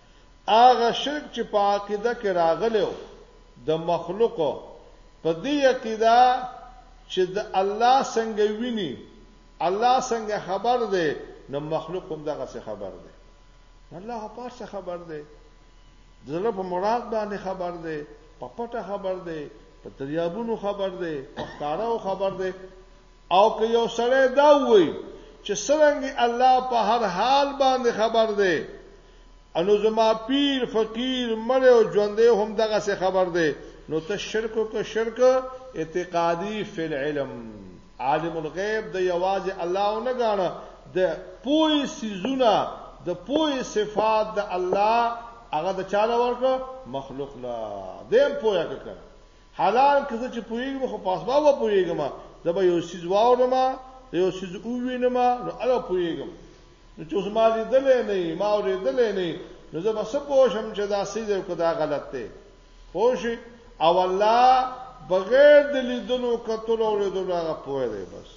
هغه شرک چې په عقیده کې راغلی و د مخلوقو په دې عقیده چې د الله څنګه ویني الله څنګه خبر دی نو مخلوق هم دغه څه خبر دی الله په څه خبر دی زړه په مراد باندې خبر دی په پټه خبر دی په تریابونو خبر دی په کارو خبر دی او که یو سره دا وای چې څنګه الله په هر حال باندې خبر دی انو زما پیر فقیر مړ او ژوندې هم دغه څه خبر دی نو ته شرک او که شرک اعتقادي فی العلم عالم الغیب د یواز الله او نه غاڼه د پوی سيزونه د پوی صفات د الله هغه د چاله ورکړه مخلوق لا دیم پویا کړه حلال کزه چې پویګم خو پاسبا و پویګم زبا یو سیز واورم یو سیز اووینم نو الا پویګم نو چې اوس ما لیدلې نه ما اورېدلې نه نو زه به څه پوه شم چې دا صحیح دی که دا غلط دی پوه شي او الله بغیر د لیدلو کتلو اورېدلو هغه پوه دی بس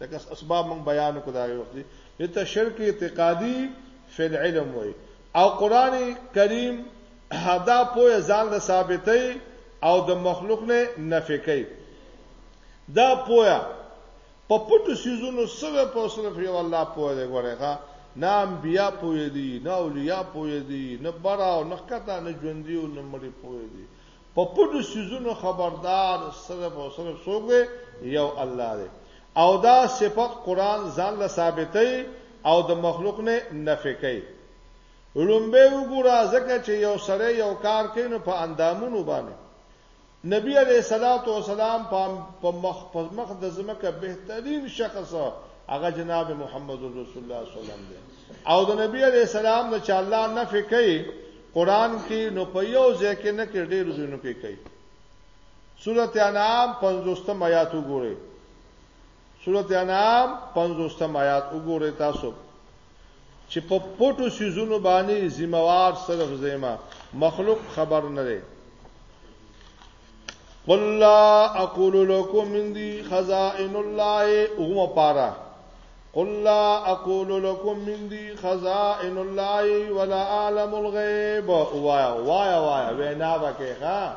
لکه اسباب مونږ بیان کو دا یو وخت دي ته شرک اعتقادي فی العلم وای او قران کریم دا پوهه ځان له ثابتې او د مخلوق نه نفي کوي دا پوهه په پټو سیزونو صرف او صرف یو الله پوه دی ګوره ښا نه انبیا پوه دی نه اولیاء پوه دی نه برا او نه کته نه ژوندۍ او نه مړي پوه دی په پټو سيزونو خبردار صرف او صرف څوک دی یو الله دی او دا صفت قران ځان له ثابتې او د مخلوق نه نفي کوي لومبه وګوره ځکه چې یو سره یو کار کوي نو په اندامونو باندې نبی علیه الصلاۃ والسلام په مخ په مخ د زمکه بهترین شخص هغه جناب محمد رسول الله صلی الله علیه وسلم دی او د نبی علیه السلام نه چې الله نفي کوي قران کې نو په یو ځای کې نه کې ډېر ځینو کې کوي سورته انعام 50 آیات وګورئ سورته انعام 50 آیات وګورئ تاسو چې په پټو سيزونو باندې ذمہوار صرف زېما مخلوق خبر نه لري قل لا اقول لكم من دي خزائن الله هو پارا قل لا اقول لكم من دي خزائن الله ولا اعلم الغيب وایا وایا وایا وینا وکه ها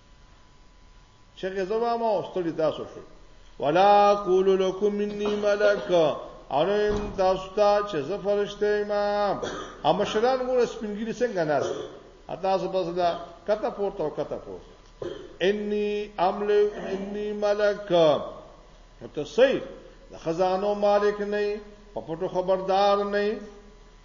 چغه زما ما واستړي تاسو شو ولا قول لكم اني ملک انم تاسو ته چې زه فرشته یم هم مشران ګور سپینګری څنګه ناس اته زه بس دا کته پورته او کته پورته انی عمل انی ملک ته سي د خزانو مالک نه په پټو خبردار نه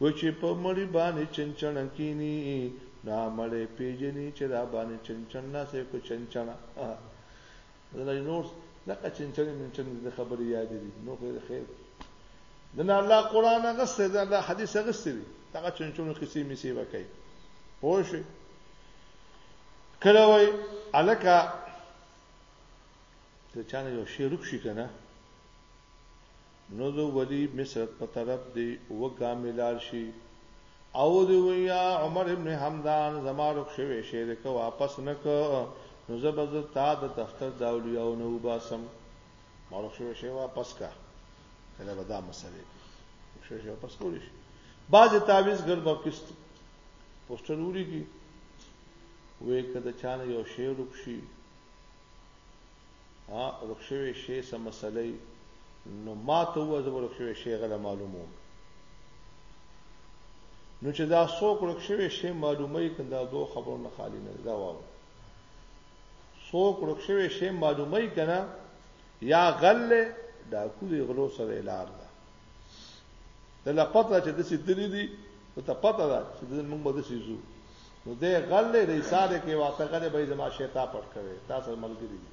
وي چې په مړي باندې چنچڼه کېني، نو هغه مړی پېژني چې راباندې چنچڼ ناست دی، که چنچڼه. ځنه نور دغه چنچڼې منچڼې ځینې خبرې یادې دي، نور خو یې خیر دی. ځنه الله قرآن اخیستی دی، ځنه الله حدیث اخیستی دی، دغه چنچڼو کیسې میسې به کوي. پوه شوې؟ کله وایي هلکه د چا نه یو شی ورک شي که نه نو د ولي مصر په طرف دي اوه ګامي لاړ شي او دي ويا عمر ابن حمدان زما رک شوي شعر که واپس نه که نو زه به زه تا د دفتر د اولیاو نه وباسم ما رک شوي شعر واپس که کله به دا مسله کوي شوي شعر واپس کولی شي بعضې تعویز ګر به قسط پوسټر ولیکي وې که د چانه یو شعر وکړي ها ورک شوی شی څه مسله نو ما ته وځه ورک شوی شی غل معلومو نو چې دا څوک ورک شوی شی معلومه یې کنده دوه خبرو نه خالی نه دا واو څوک ورک شوی شی معلومه یې کنه یا غل دا کوی غلو سره لار ده د لپته چې د سې دلی دي ته پته ده چې موږ به د سې زو نو دې غل دې ایثار کې واته غل به زما شیطان پټ کوي تاسو ملګری دي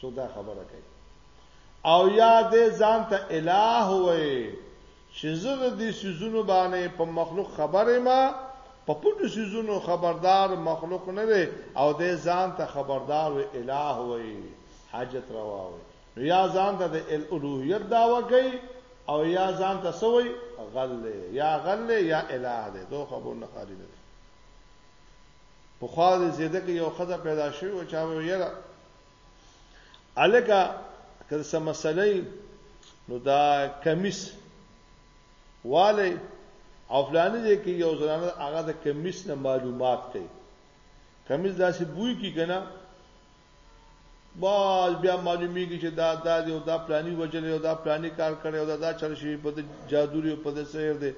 سو دا خبره کوي او یا دې ځان ته الہ وې چې زه دې سيزونو باندې په مخلوق خبره ما په پټو سيزونو خبردار مخلوق نه وي او دې ځان ته خبردار وې الہ وې حاجت روا وې نو یا ځان ته د الوهیت داوا کوي او یا ځان ته سوې غل یا غل یا الہ دې دوه خبرونه خاري نه په خوا دې زیاده کې یو خزه پیدا شوی او چا وی یره الګه که څه مسلې نو دا کمیس والي او فلاني دې کې یو ځلانه هغه د کمیس نه معلومات کوي کمیس داسې بوی کی کنه باز بیا معلومیږي چې دا دا دی او دا پلاني وجلې او دا پلاني کار کړي او دا دا چل شي په جادوري او په د سحر دی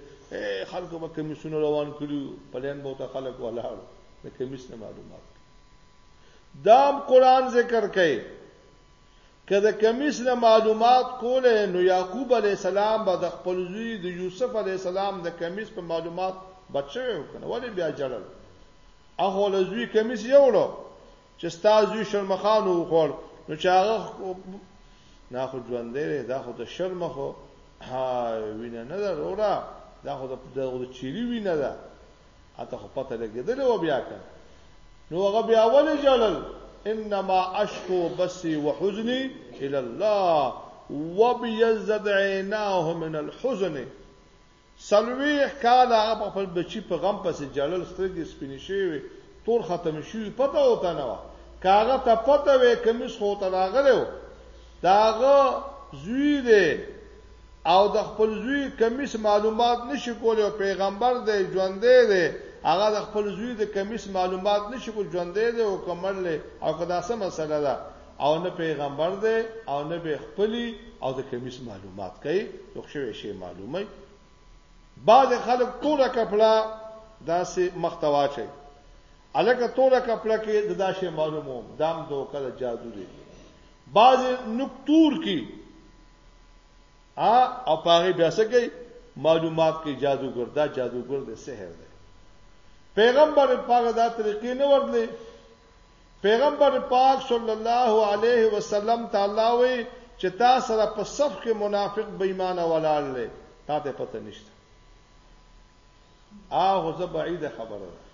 خلکو به کمیسون روان کړي پلان به ته خلک ولاړ د کمیس نه معلومات دام قران ذکر کوي که د کمیس نه معلومات کوله نو یعقوب علی السلام به د خپل زوی د یوسف علی السلام د کمیس په معلومات بچو کنه ولی بیا جړل هغه لزوی کمیس یوړو چې ستاسو زوی شرمخان وخوړ نو چې هغه نه خو ژوند دی دا خو د شرم خو ها وینه نه ده وروره دا خو د چيري وینه ده اته خو پته لګیدل و بیا کړ نو هغه بیا ولې جړل انما اشکو بسی وحزنی الى الله وبيزد عيناه من الحزن څلوېښت کاله هغه په خپل بچي په غم پسې ژړل، سترګې یې سپینې شوې وې، تور ختم شوی و، پته ورته نه وه، که هغه ته پته وای، کمیس خو ورته راغلی و، د هغه زوی دی او د خپل زوی کمیس معلومات نه شي کولی او پیغمبر دی، ژوندی دی، هغه د خپل زوی د کمیس معلومات نه شي کولی، ژوندی دی او که مړ دی او که دا څه مسله ده، او نه پیغمبر دی او نه به خپلی او د کمیس معلومات کوي یو شوی شی معلومه بعض خلک توره کپړه داسې مختوا چي الکه توره کپړه کې د داسې معلومو دام دوکه د جادو دی بعض نکتور کې ا او پاره بیا سګي معلومات کې جادوګر دا جادوګر د سحر دی پیغمبر پاګه دا طریقې نه ورلې پیغمبر پاک صلی الله علیه وسلم تعالی وی چې تا سره په صف کې منافق بې ایمان ولاړ لې تا ته پته نشته آه زه بعید خبره ده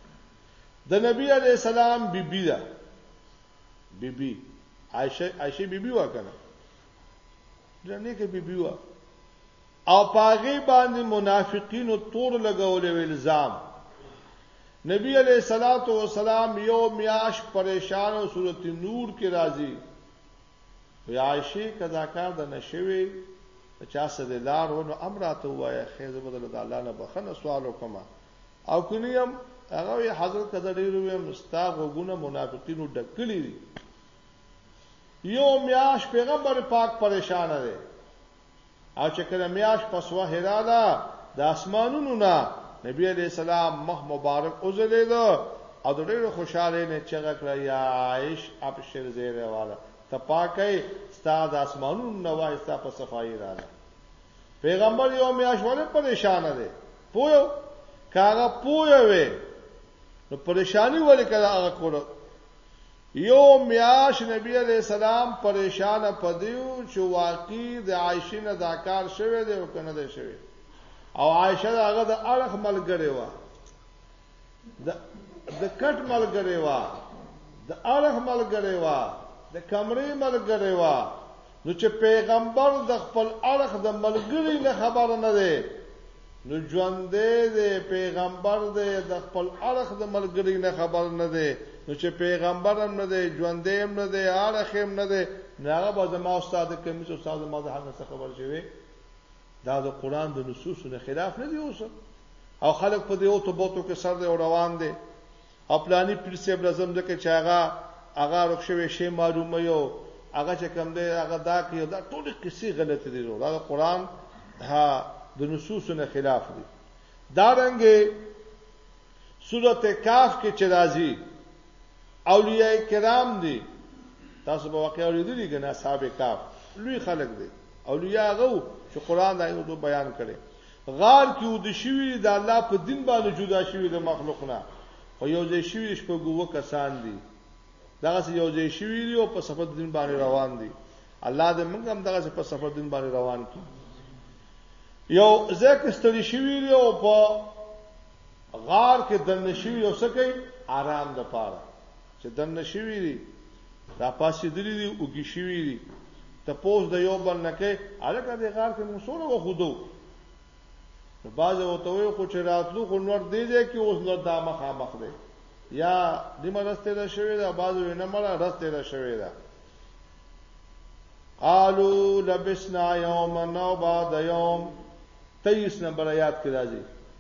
د نبی علی السلام بیبی ده بیبی عائشه عائشه بیبی وکنه ځنه کې بیبی وکنه او په هغې باندې منافقینو تور لګولی او الزام نبی علیه الصلاة والسلام یو میاش پریشان او صورت نور کې راځي وی عائشه کدا کار د نشوي چا سره د لار ونه امراته وایي خیر بدل د الله نه بخنه سوال وکم او کنیم هغه حضرت کده ډیر وی مستا غوونه منافقینو ډکلی یو میاش پیغمبر پاک پریشان دی او چې کله میاش په سوه هراله د اسمانونو نه نبی علی السلام مخ مبارک اوزلید او د ډېر خوشاله نه چغه کړه یا عائش ابشر زیره والا ته پاکه ستا د اسمانونو نه وای ستا په صفائی رااله پیغمبر یو میاش ولې پریشان دی پویو کاغه پویو وي نو پریشانی ولې کړه هغه کول يو مياشت نبي عليه السلام پريشان په دې و چې واقعي د عائشه نه دا کار شوی دی او که نه دی شوی او عائشه د هغه د اړخ ملګرې وه د د کټ ملګرې وه د اړخ ملګرې وه د کمرې ملګرې وه نو چې پیغمبر د خپل اړخ د ملګری نه خبر نه دی نو ژوندې دی پیغمبر دی د خپل اړخ د ملګری نه خبر نه دی نو چې پیغمبر هم نه دی ژوندې هم نه دی اړخ هم نه دی نو هغه به زما استاد کوم چې استاد ما د هغه څه خبر شوی دا د قران د نصوصو نه خلاف نه دی اوس او خلک په دې او ته بوتو کې سر دی او روان دی او پلانی پیر صاحب لزم ځکه چې هغه هغه ورک شوی شی معلومه یو هغه چې کم دی هغه دا کوي دا ټول قصې غلط دي دا قرآن ها د نصوصونو خلاف دي دا رنګه سورته کاف کې چې راځي اولیاء کرام دي تاسو به واقعا لیدلی کنه اصحاب کاف لوی خلک دي اولیاء غو چې قرآن دا یو بیان کړي غار کې اوده شوي دي، د الله په دین باندې جدا شوي د مخلوق نه، خو یو ځای شوي دي، شپږ اووه کسان دي دغسې یو ځای شوي دي او په سفر د دین باندې روان دي، الله دې موږ هم دغسې په سفر دین باندې روان کړي. یو ځای کې ستړي شوي دي او په غار کې دننه شوي او څه کوي؟ آرام لپاره. چې دنه شوی دی را پاسې دلی دی او کی شوی دی ته پوز د یو بل نه کې الکه د غار کې مسوره و خودو نو باز او ته وي خو چې راتلو خو نور دی دی کې اوس نور دا مخه مخ دی یا نیمه رسته را شوی دا باز وینه مړه رسته را شوی دا قالو لبسنا یوما نو بعد یوم 23 نمبر آیات کې راځي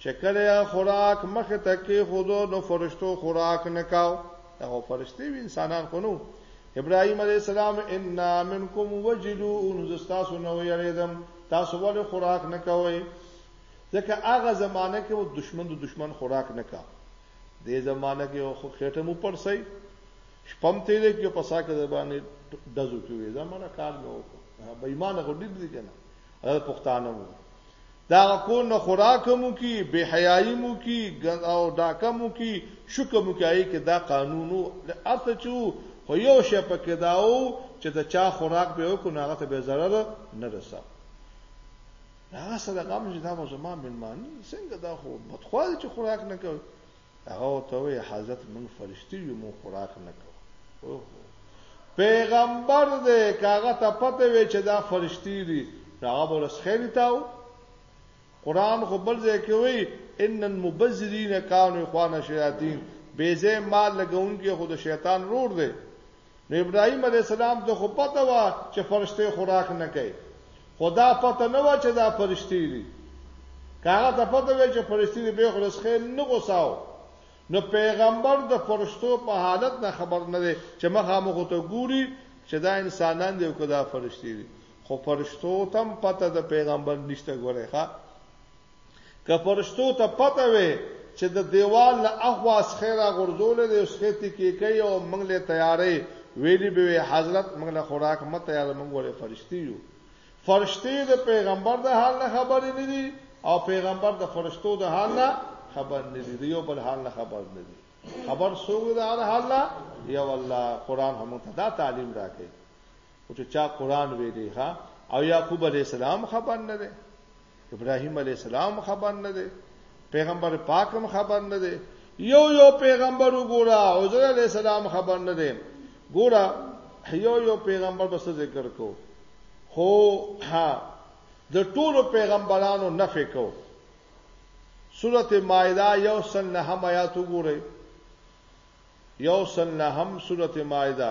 چې کله یا خوراک مخ ته کې خودو نو فرشتو خوراک نکاو هغه فرشتي وی انسانان خو نو ابراهيم عليه السلام ان منکم وجلون زستاسو نو یریدم تاسو ول خوراک نکوي ځکه هغه زمانہ کې و دشمن د دشمن خوراک نکا دې زمانہ کې خو خېټه مو پړسي شپم تیرې کې پسا کې زبانه دزو کې زمانہ کار مې وکړ بېمانه غوډې دي کنه هغه پښتانه وو دا هغه کور نه خوراک هم وکړي، بې حیایي هم وکړي او ډاکه هم وکړي، شوکه هم وکړي، هغې کې دا قانون و، هر څه چې و، خو یو شی په کې دا و چې د چا خوراک به یې وکړ، نو هغه ته به یې ضرر نه رساوه. نو هغه سره غم شو چې دا خو زما مېلمانه دي، څنګه دا خو بدخواه دي چې خوراک نه کوي. هغه ورته وی حضرت من فرشتي یو مون خوراک نه کو اوه پیغمبر دې کاغه ته پته وی چې دا فرشتي دي هغه ورس خیر تاو قران خو بل ځای کې وی ان المبذرین کانوا اخوان شیاطین بیزه مال لګون کې خود شیطان رور دی نو ابراهیم علیه السلام ته خو پته وه چې فرشتې خوراک نه کوي، خو دا پته نه وه چې دا فرشتې دي. که هغه ته پته وی چې فرشتې دي، بیا خو له څخه یې نه غوساوه. نو پیغمبر د فرشتو په حالت نه خبر نه دی چې مخامخ ورته ګوري چې دا انسانان دي او که دا فرشتې دي، خو فرشتو ته هم پته د پیغمبر نشته، ګورئ ښه! که فرشتو ته پته وي چې د دیوال له اخوا سخه را غورځولې دی او سخه تکې کوي او موږ له تیارې ویلي به حضرت موږ له خوراک مه تیار موږ ولې فرشتي یو فرشتي د پیغمبر د حال نه خبرې نه دي او پیغمبر د فرشتو د حال نه خبر نه دي یو بل حال نه خبر نه دي خبر څوک د هر حال نه یو الله قران هم ته دا تعلیم راکړي او چې چا قران ویلي ها او یعقوب علی السلام خبر نه دی ابراهيم عليه السلام خبر نه دی پیغمبر پاکم خبر نه دی یو یو پیغمبر وګوره عزر عليه السلام خبر نه دی ګوره یو یو پیغمبر بس ذکر کو خو ها د ټولو پیغمبرانو نفي کو سورته مائده یو سن نه هم آیات وګوره یو سن نه هم سورته مائده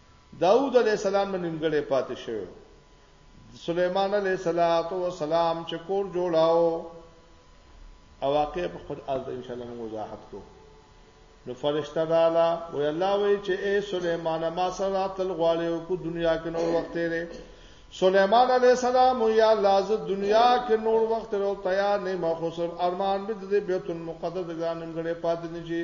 داوود علیه السلام نه نیمګړی پاتې شوی و سليمان عليه السلام چې کور جوړاو او واقع په خپل ارض ان شاء الله موږ وضاحت کو نو فرشتہ دالا وی الله وی چې اے سليمان ما سره تل غواړي او کو دنیا کې نور وخت لري سليمان عليه السلام یا الله ز دنیا کې نور وخت لري تیار نه ما خو سر ارمان به دې بیت المقدس ځانم غړې پاتې نشي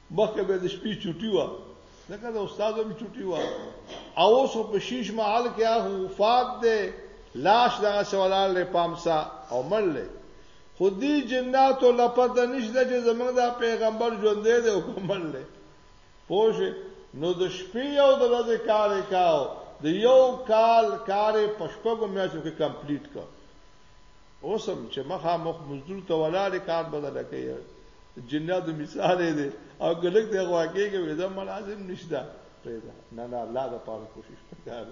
مخکې به د شپې چټي و ځکه د استاد هم چټي و او اوس په شیش محل کې هغه وفات دی لاش دغه سوالال له پامسا او مړ له خو دې جناتو لپاره نشته چې زمونږ د پیغمبر ژوند دی او مړ له پوه نو د شپې او د ورځې کار وکاو د یو کال کار پښپګو میاشتو کې کمپلیټ کړ اوسم چې مخه مخ مزدور ته ولاله کار بدل کوي جنات مثال دی او ګلک دی غوا کېږي وې دا ملازم نشته پیدا نه نه الله د پاره کوشش پکار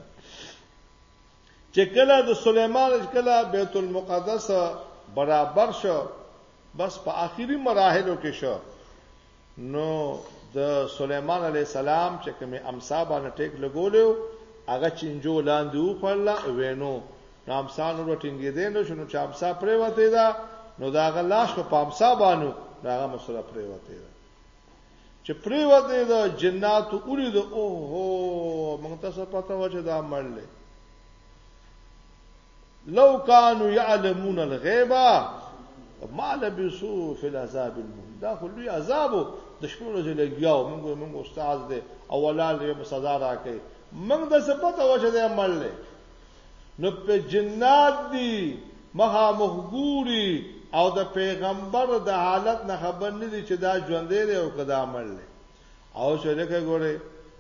چې کله د سليمان کله بیت المقدس برابر شو بس په آخري مراحلو کې شو نو د سليمان عليه السلام چې کومه امسا باندې ټیک لګولیو هغه چنجو لاندې وخړله وینو نو امسا نور ټینګې دې نو شنو چې امسا پرې وته دا نو دا غلاش په امسا باندې هغه مسره پرې وته دا چې پرې وته دا جنات اولي د اوه مونږ ته څه پته و چې دا مړلې لو کانوا یعلمون الغیب ما لبسو فی العذاب المهین دا خو لوی عذاب د شپې ورځې لګیاو موږ موږ استاد دې او ولال دې په سزا راکې موږ د سبت او چې دې عمل له نو په جنات دی مها مخګوري او د پیغمبر د حالت نه خبر نه دي چې دا ژوندې دی او کدا عمل له او شرکه ګوره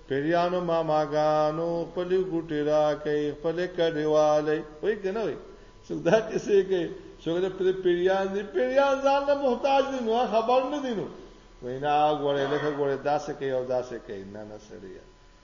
پیریانو ماماګانو خپل ګټی را کوي خپل کډیواله وای کنه وای څوک دا کیسه کوي څوک د پیریان دی پیریان ځان له محتاج دي نو خبر نه دي نو وینا غوړې لکه غوړې داسې کوي او داسې کوي نه نه سړیا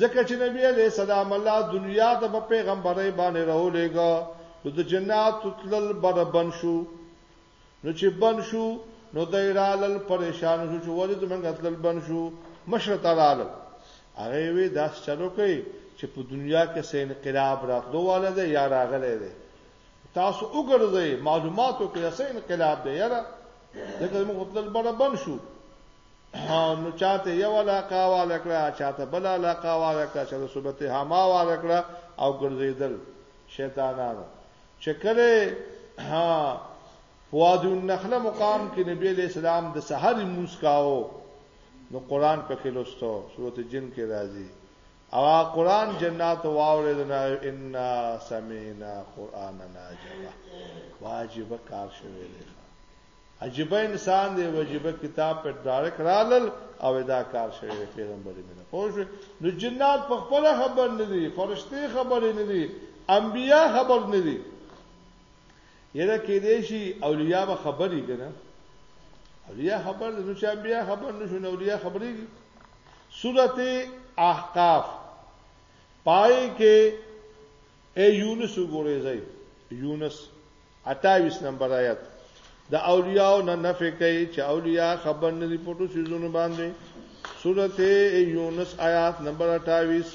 ځکه چې نبی علیه السلام الله دنیا ته په پیغمبرۍ باندې راولېږه نو د جنات تلل بر بن شو نو چې بن شو نو دایرالل پریشان شو چې ولې زمونږ تلل بن شو مشر تعالی هغه وی داس چلو کوي چې په دنیا کې سه انقلاب راتلو والا دی یا راغلی دی تاسو وګرځئ معلوماتو کې سه انقلاب دی یاره دغه موږ خپل بڑا بن شو نو چاته یو علاقه والا کړه چاته بل علاقه والا کړه چاته صوبه تهاما والا کړه او ګرځیدل شیطانانو چې کله ها فواد النخله مقام کې نبی علیہ السلام د سحر موس کاو نو قران په کې لوستو سورته جن کې راځي او قران جنات واورې دنا ان سمینا قرانا ناجبا واجب کار شوی دی عجیب انسان دی وجیبه کتاب په ډایرک رالل او دا کار شوی پیغمبر مینه پوه شو نو جنات په خپل خبر نه دي فرشتي خبر نه دي انبیا خبر نه دي یره کې دې شي اولیاء به خبرې کنه اولیاء خبر نو چې انبیا خبر نشو نو اولیاء خبرې سورته احقاف پای کې اے یونس وګورئ زئی یونس 28 نمبر آیت د اولیاء نه نفع کوي چې اولیاء خبر نه دي پټو سيزونو باندې سورته یونس آیات نمبر 28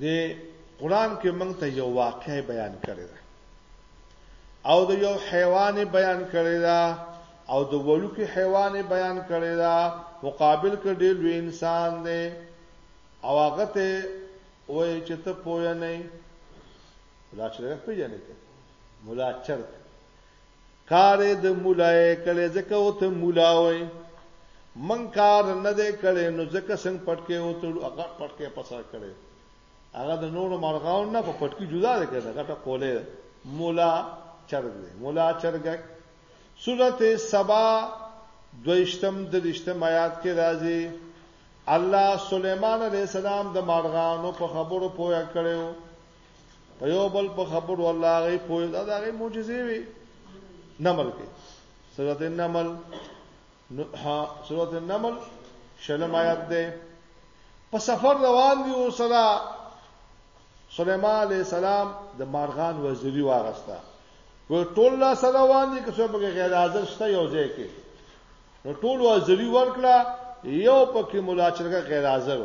د قران کې موږ ته یو واقع بیان کړی دی او د یو حیوان بیان کړی دی او د ولوکي حیوان بیان کړی دی مقابل کې ډېر لوی انسان دی او هغه ته وای چې ته پوه نه یې لا چې پیژنې مولا چرته کار د مولای کړی ځکه او ته مولا وای من کار نه دی کړی نو ځکه څنګه پټکې او ته هغه پټکې په سر کړی هغه د نورو مرغاون نه په پټکی جدا دی کړه غټه کوله مولا چرګ دی مولا چرګ سورته سبا دویشتم درشتم آیات کې راځي الله سليمان عليه السلام د مرغانو په خبرو پوهه کړو په یو بل په خبر والله غي په دا دغه معجزې وي نمل کې سورۃ النمل ها سورۃ النمل شلم آیات ده په سفر روان دي او صدا سليمان عليه السلام د مارغان وزيري واغستا و ټول لا سره روان دي که څه په غیر حاضر شته یو ځای کې نو ټول وزيري ورکړه یو پکې مولا چرګه غیر حاضر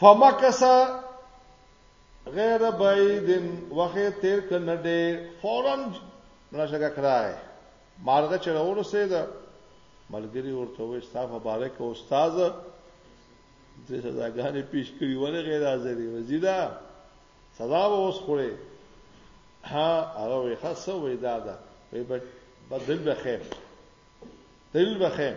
فمکس غیر بعید وخه تیر کنه دې فورن راشګه کړای مارغه چرور سه ده ملګری ورته وې ستاف مبارک استاد د سزاګانې پیش کړی ولې غیر حاضرې وزیدا سزا به اوس خوړې ها هغه وې خاصه وې دادا وې بدل به خیر دل به خیر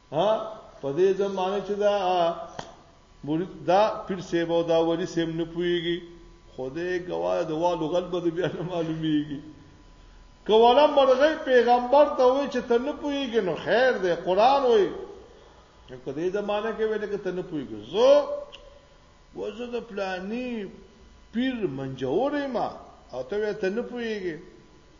ها په دې زمانه چې دا مرید دا پیر سیب او دا ولی سیب نه پويږي خدای ګواه د والو غلبه د بیا نه معلومیږي کوله مرغې پیغمبر ته وای چې ته نه پويږي نو خیر دی قران وای په دې زمانه کې ویل کې ته نه پويږي زه وځه د پلاني پیر منجورې ما او ته ته نه پويږي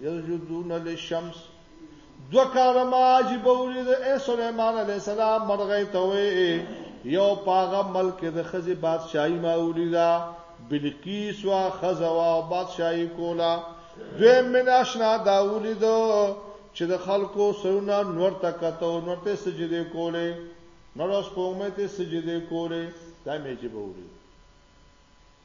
یسجدون للشمس دو کارما عجیب ولید اے سليمان عليه السلام مرغې ته وې یو پاغه ملک د خزي بادشاہي ما ولیدا بلقیس وا خزوا بادشاہي کولا دوی من آشنا دا ولید چې د خلکو سرونه نور تکته نور ته سجده کوله نور اوس په امه ته سجده کوله دا مې عجیب ولید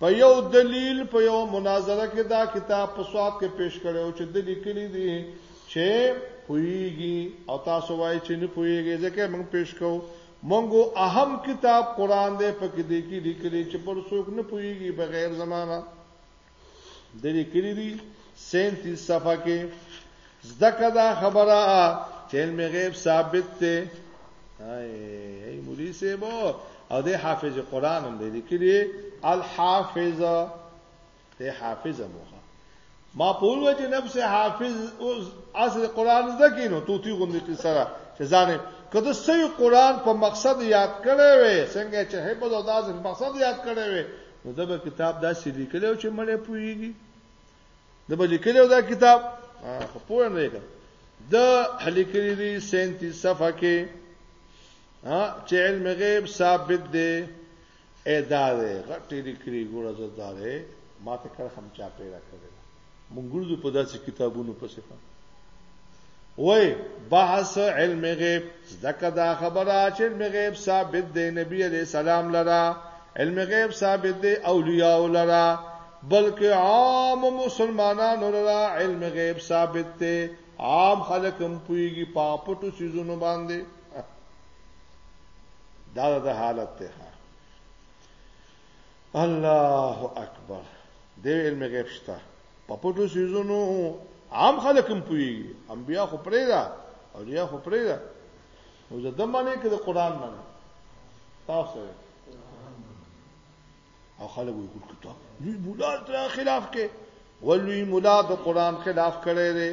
په یو دلیل په یو مناظره کې دا کتاب په سواد کې پیش کړي او چې د لیکلي دي چې پویږي او تاسو وایي چې نه پویږي ځکه موږ پیش کوو مونږو اهم کتاب قران دې په کې دي کې لیکلي چې پر څوک نه پویږي بغیر زمانہ د لیکلي دي 37 صفحه کې زدکه دا خبره چې علم غیب ثابت دی هاي هاي مولوی سیبو او د حافظ قران هم دی لیکلی الحافظ ته حافظ موخه ما پول و چې نفس حافظ او اصل قران زکی نو توتی غوندې کی سره چې ځانه کله سې قران په مقصد یاد کړي وي څنګه چې هیبه د داس مقصد یاد کړي وي نو دغه کتاب داسې لیکلی چې مړې پويږي د به لیکلی دا کتاب خو پوه نه کړ د لیکلی دی 37 صفحه کې چې علم غیب ثابت دی ادا دی غټې لیکلی ګوره زړه دی ما ته کړه هم چا پیدا کړی مونږ ګرځو په داسې کتابونو پسې فهم وای بحث علم غیب زکه دا خبره چې علم غیب ثابت دی نبی علی سلام لرا علم غیب ثابت دی اولیاء لرا بلکې عام مسلمانانو لرا علم غیب ثابت دی عام خلک هم پویږي پاپټو سيزونو باندې دا د حالت ته الله اکبر د علم غیب شته په پټو سيزونو عام خلک هم پوي انبیا خو پرې دا او یا خو پرې دا او زه د معنی کې د قران معنی تاسو او خلک وي ګل کتاب لوی مولا تر خلاف کې ولوی مولا د قران خلاف کړي دي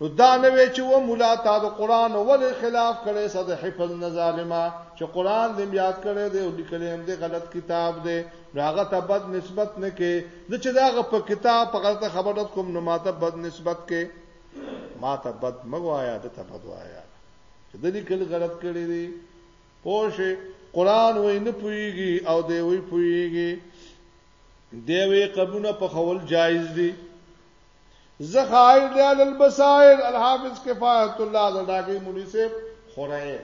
نو دا نه وی چې و مولا تا د قران ول خلاف کړي صد حفظ نه ظالما چې قران دې یاد کړي دي او لیکلې هم دې غلط کتاب دي راغه ته بد نسبت نه کې د چې دا په کتاب په غلطه خبرت کوم نو ماته بد نسبت کې ماته بد مګوایا د ته بد وایا چې د لیکل غلط کړي دي پوه شئ قران وای نه پويږي او دی وای پويږي دی وی قبونه په خول جایز دي زخائر لیال البصائر الحافظ کفایت الله زداګي مولوی صاحب خورای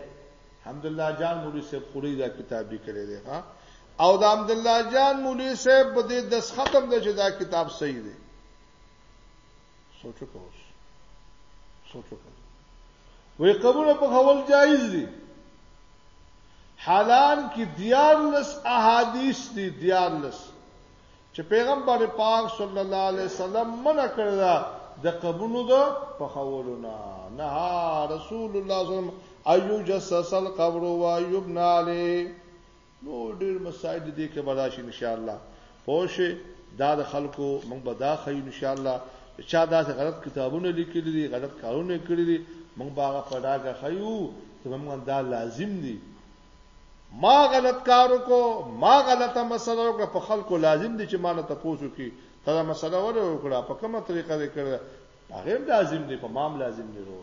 حمدالله جان مولوی صاحب خوري دا کتاب لیکلی دی ها او د عبدالله جان مولوی صاحب په دې د ختم د چې دا کتاب صحیح دی سوچ وکړه اوس سوچ وکړه وې قبول په خول جایز دي حالان کې دیارلس احادیث دي دیارلس چې پیغمبر پاک صلی الله علیه وسلم منع کړی دا د قبونو د پخولو نه نه رسول الله صلی الله علیه وسلم ایو جسس القبر و ایبنا علی نور ډیر مسائل دي کې بلاشي ان شاء الله پوښي دا د خلکو موږ به دا خو ان شاء الله چا دا غلط کتابونه لیکلي دي غلط کارونه کړی دي موږ باغه پډاګه خيو چې موږ دا لازم دي ما غلط کارو کو ما غلطه مسله وکړه په خلکو لازم دي چې ما نه تاسو کې دا مسله وره وکړه په کومه طریقه دې کړه هغه لازم دي په مام لازم دي ورو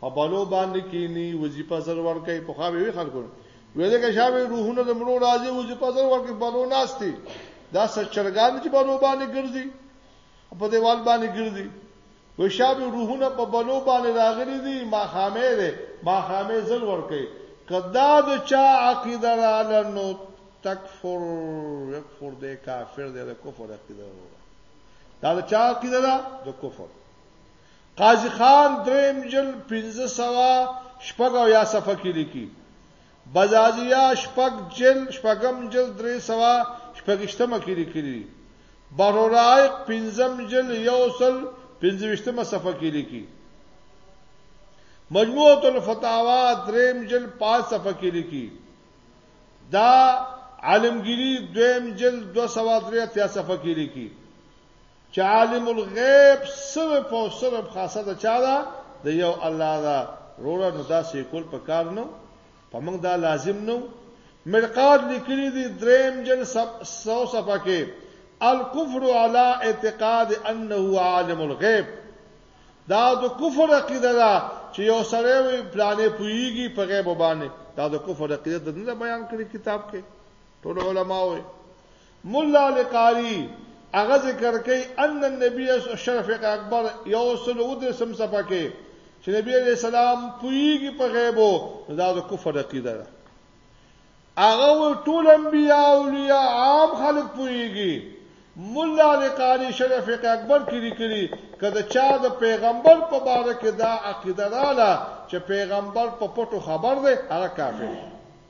په بلو باندې کینی وظیفه زر ورکې په خو به خلکو ویل کې شابه روحونه د مړو راځي وظیفه زر ورکې بلو ناشتي دا سچرګان چې بلو باندې ګرځي په دیوال باندې ګرځي وې شابه روحونه په بلو باندې راغلي دي ما خامې ده ما خامې زل ورکې کدا د چا عقیده را لنو تکفر یکفر دې کافر دې د کفر عقیده دا د چا عقیده ده د کفر قاضي خان دریم جل پنځه سوه شپږ او یا صفحه کې لیکي بزازیه شپږ جل شپږم جل درې سوه شپږشتمه کې لیکلي برورایق پنځم جل یو سل پنځوشتمه صفحه کې لیکي مجموعه الفتاوا دریم جل پاس صفحه کې لیکي دا عالمگیری دویم جل دو سوا دریا تیا صفحه کې لیکي چې عالم الغیب صرف او صرف خاصه د چا ده د یو الله ده روړه نو دا سیکول په کار نو په موږ دا لازم نو مرقات لیکلی دی دریم جل سو صفحه کې الکفر علی اعتقاد انه عالم الغیب دا د کفر عقیده ده چې یو سره وي پلانې پویږي په غیب باندې دا د کفر عقیده نه بیان کړی کتاب کې ټول علما وي ملا علي قاري هغه ذکر کوي ان النبي شفق اکبر یو سل او درسم صفه کې چې نبی عليه السلام پویږي په غیبو دا د کفر عقیده ده هغه ټول انبیا اولیاء عام خلق پویږي مولا علی قاری شرف اکبر کې لیکلي کله چا د پیغمبر په باره کې دا عقیده رااله چې پیغمبر په پټو خبر دی هغه کافر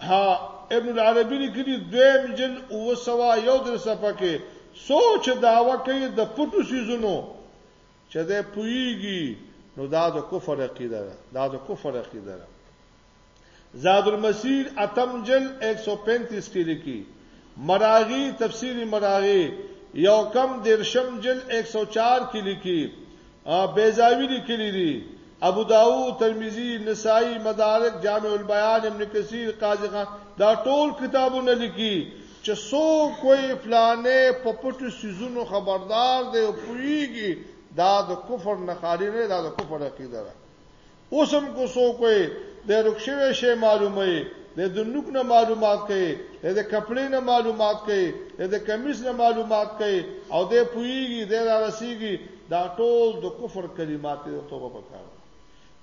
ها ابن العربی لیکلی دویم جل او سوا یو در صفحه کې سوچ داوا کوي د پټو سيزونو چې د پویږي نو دا د کفر عقیده ده دا د کفر عقیده ده زاد المسیر اتم جل 135 کې لیکي مراغي، تفسیر مراغي، یو کم دېرشم جلد ایک سو چار کې لیکي، بیضاوي لیکلي دي، ابوداؤد، ترمذي، نسائي، مدارک، جامع البیان، ابن کثیر، قاضي خان دا ټول کتابونه لیکي چې څوک وایي فلانی په پټو څیزونو خبردار دی او پوهیږي دا د کفر نه خالي نه دی، دا د کفر عقیده ده. اوس هم که څوک وي د ورک شوی شی معلوموي، دی د نوک نه معلومات کوي، دی د کپړې نه معلومات کوي، دی د کمیس نه معلومات کوي او دی پوهیږي، دی را رسیږي، دا ټول د کفر کلمات دي، دا توبه په کار ده.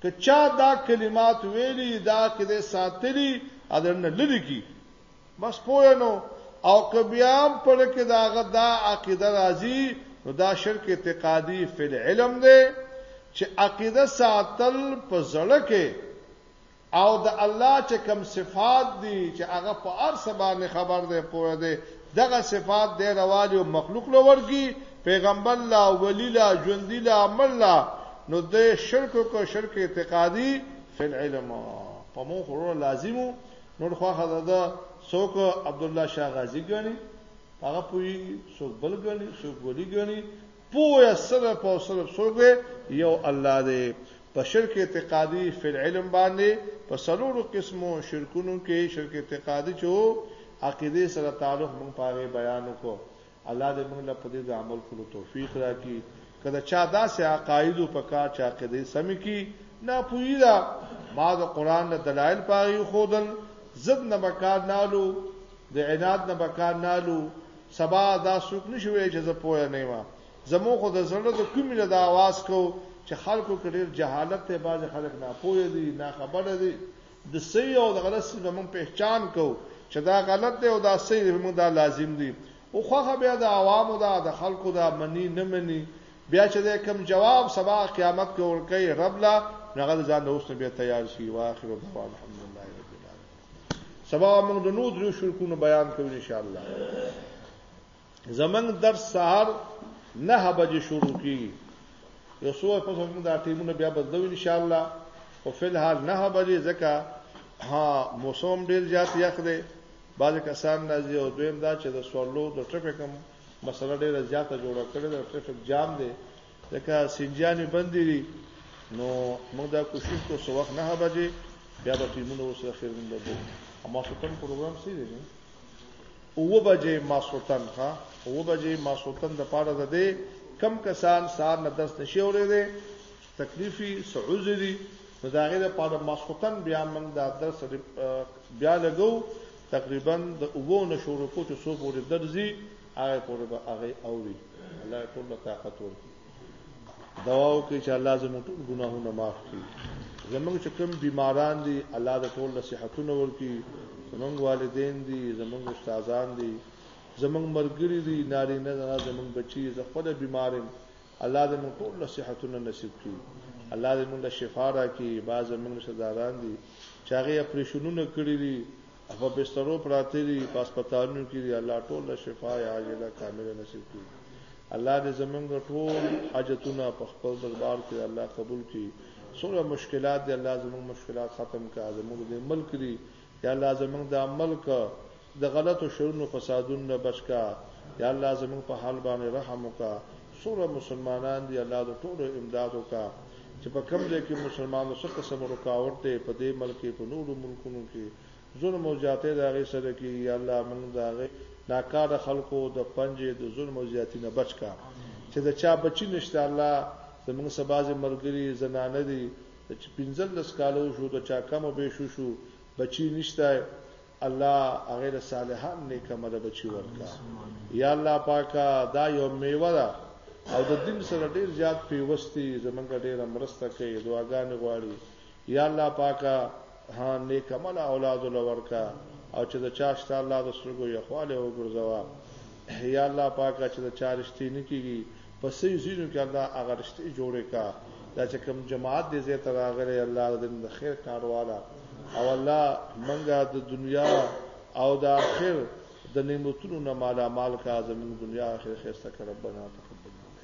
که چا دا کلمات ویلي، دا عقیده ساتلي او د زړه نه لرې کړي، بس پوه نو او که بیا هم پر کې داغه دا عقیده راځي نو دا شرک اعتقادي فی العلم دی چې عقیده ساتل په زړه کې او د الله چې کم صفات دي چې هغه په هر سبانه خبر دی پوه دی دغه صفات دی رواج او مخلوق لورږي پیغمبر لا ولی لا ژوندی لا عمل لا نو د شرک کو شرک اعتقادي فی العلم په مو خورو لازمو نور خوخه ده څوک عبد الله شاه غازی غني هغه پوي څوک بل غني څوک ولي غني پوهه سره په سره څوک یو الله دی په شرک اعتقادي فل علم باندې په سلوړو قسمو شرکونو کې شرک اعتقادي چې عقیده سره تعلق مونږ پاره بیان وکړو الله دې موږ له پدې د عمل کولو توفیق راکړي کله چا داسې عقاید او پکار چا عقیده سم کی نه پوی دا ما د قران نه دلایل پاغي خودل زد نه بکار نالو د عناد نه بکار نالو سبا دا سوق نشوي چې زه پوه نه ما زمو خو د زړه د کومې نه د आवाज کو چې خلکو کې ډېر جهالت ته باز خلک نه پوه دي نه خبر دي د صحیح او د غلط صنف موږ پهچان کو چې دا غلط دی او دا صحیح دی موږ دا لازم دی او خوخه بیا د عوامو دا د خلکو دا منی نه منی بیا چې د کم جواب سبا قیامت کې ورکه رب لا هغه ځان د اوس نه بیا تیار شي واخر دعوا الحمدلله رب العالمین سبا موږ د نو درو شرکونو بیان کوو ان شاء الله زمنګ درس سهار نه بجې شروع کیږي یو څو په څنګه دا ټیمونه بیا بدلو ان شاء الله او فل حال نه بجې ځکه ها موسم ډیر زیات یخ دی بعض کسان راځي او دویم دا چې د سوالو د ټریفیک هم مسله ډیره زیاته جوړه کړې ده ټریفیک جام دی ځکه سنجانې بندې دي نو موږ دا کوشش کوو څو وخت نه بجې بیا به ټیمونه وسره خیر موږ لګو اما ستن پروګرام سي دی او بجې ماسوتن ښا او بجې ماسوتن د پاره ده دې کم کسان سار نه درس نشي اورې دې تکلیفي سعوزري نو دا غي د پاره ماسوتن بیا موږ دا درس بیا لګو تقریبا د اوو نشورو کو چې څو پورې درځي هغه پورې به هغه اوري الله ټول طاقت ورکړي دعا وکړي چې الله زموږ ټول ګناهونه معاف کړي زموږ چې کوم بیماران دي الله د ټول صحتونه ورکړي زموږ والدین دي زموږ استادان دي زموږ مرګري دي ناري نه نه زموږ بچي زه خپل بیمارم الله دې موږ ټول صحتونه نصیب کړي الله دې موږ له شفا راکړي باز موږ صداران دي چې هغه اپریشنونه کړی دي په بسترو پراته دي په هسپتالونو کې دي الله ټول له شفا عاجله کامله نصیب کړي الله دې زمونږ ټول حاجتونه په خپل دربار کې الله قبول کړي څومره مشکلات دي الله زمونږ مشکلات ختم کړي زمونږ دې ملک دي یا الله زمونږ د ملک د غلطو شرونو فسادونو نه بچ کا یا الله زمونږ په حال باندې رحم وکړه څومره مسلمانان دي الله د ټولو امداد وکړه چې په کوم ځای کې مسلمانو څه قسم رکاوټ دی په دې ملک په نورو ملکونو کې ظلم او زیاتې د هغې سره کې یا الله موږ د هغې ناکاره خلکو د پنجې د ظلم او زیاتې نه بچ کا چې د چا بچی نشته الله زموږ سباز مرګري زنانه دي چې پنځل لس کالو شو د چا کم به شو شو بچی نشته الله هغه له صالحان نیک عمل بچی ورکا یا الله پاکا دا یو میوه ده او د دین سره ډیر زیات پیوستی زمونږ ډیره مرسته کوي دعاګانې غواړي یا الله پاکا ها نیک عمل اولاد لورکا او چې د چاشت الله د سرګو یخواله وګرځوا یا الله پاکه چې د چا رشتې نه کېږي په صحیح ځینو کې الله هغه رشتې جوړې کا دا چې کوم جماعت دې زه ته راغلی الله دې د خیر کارواله او الله منګه د دنیا او د آخر د نعمتونو نه مالا مال کا زمون دنیا آخر خسته کړه ربنا تقبل منا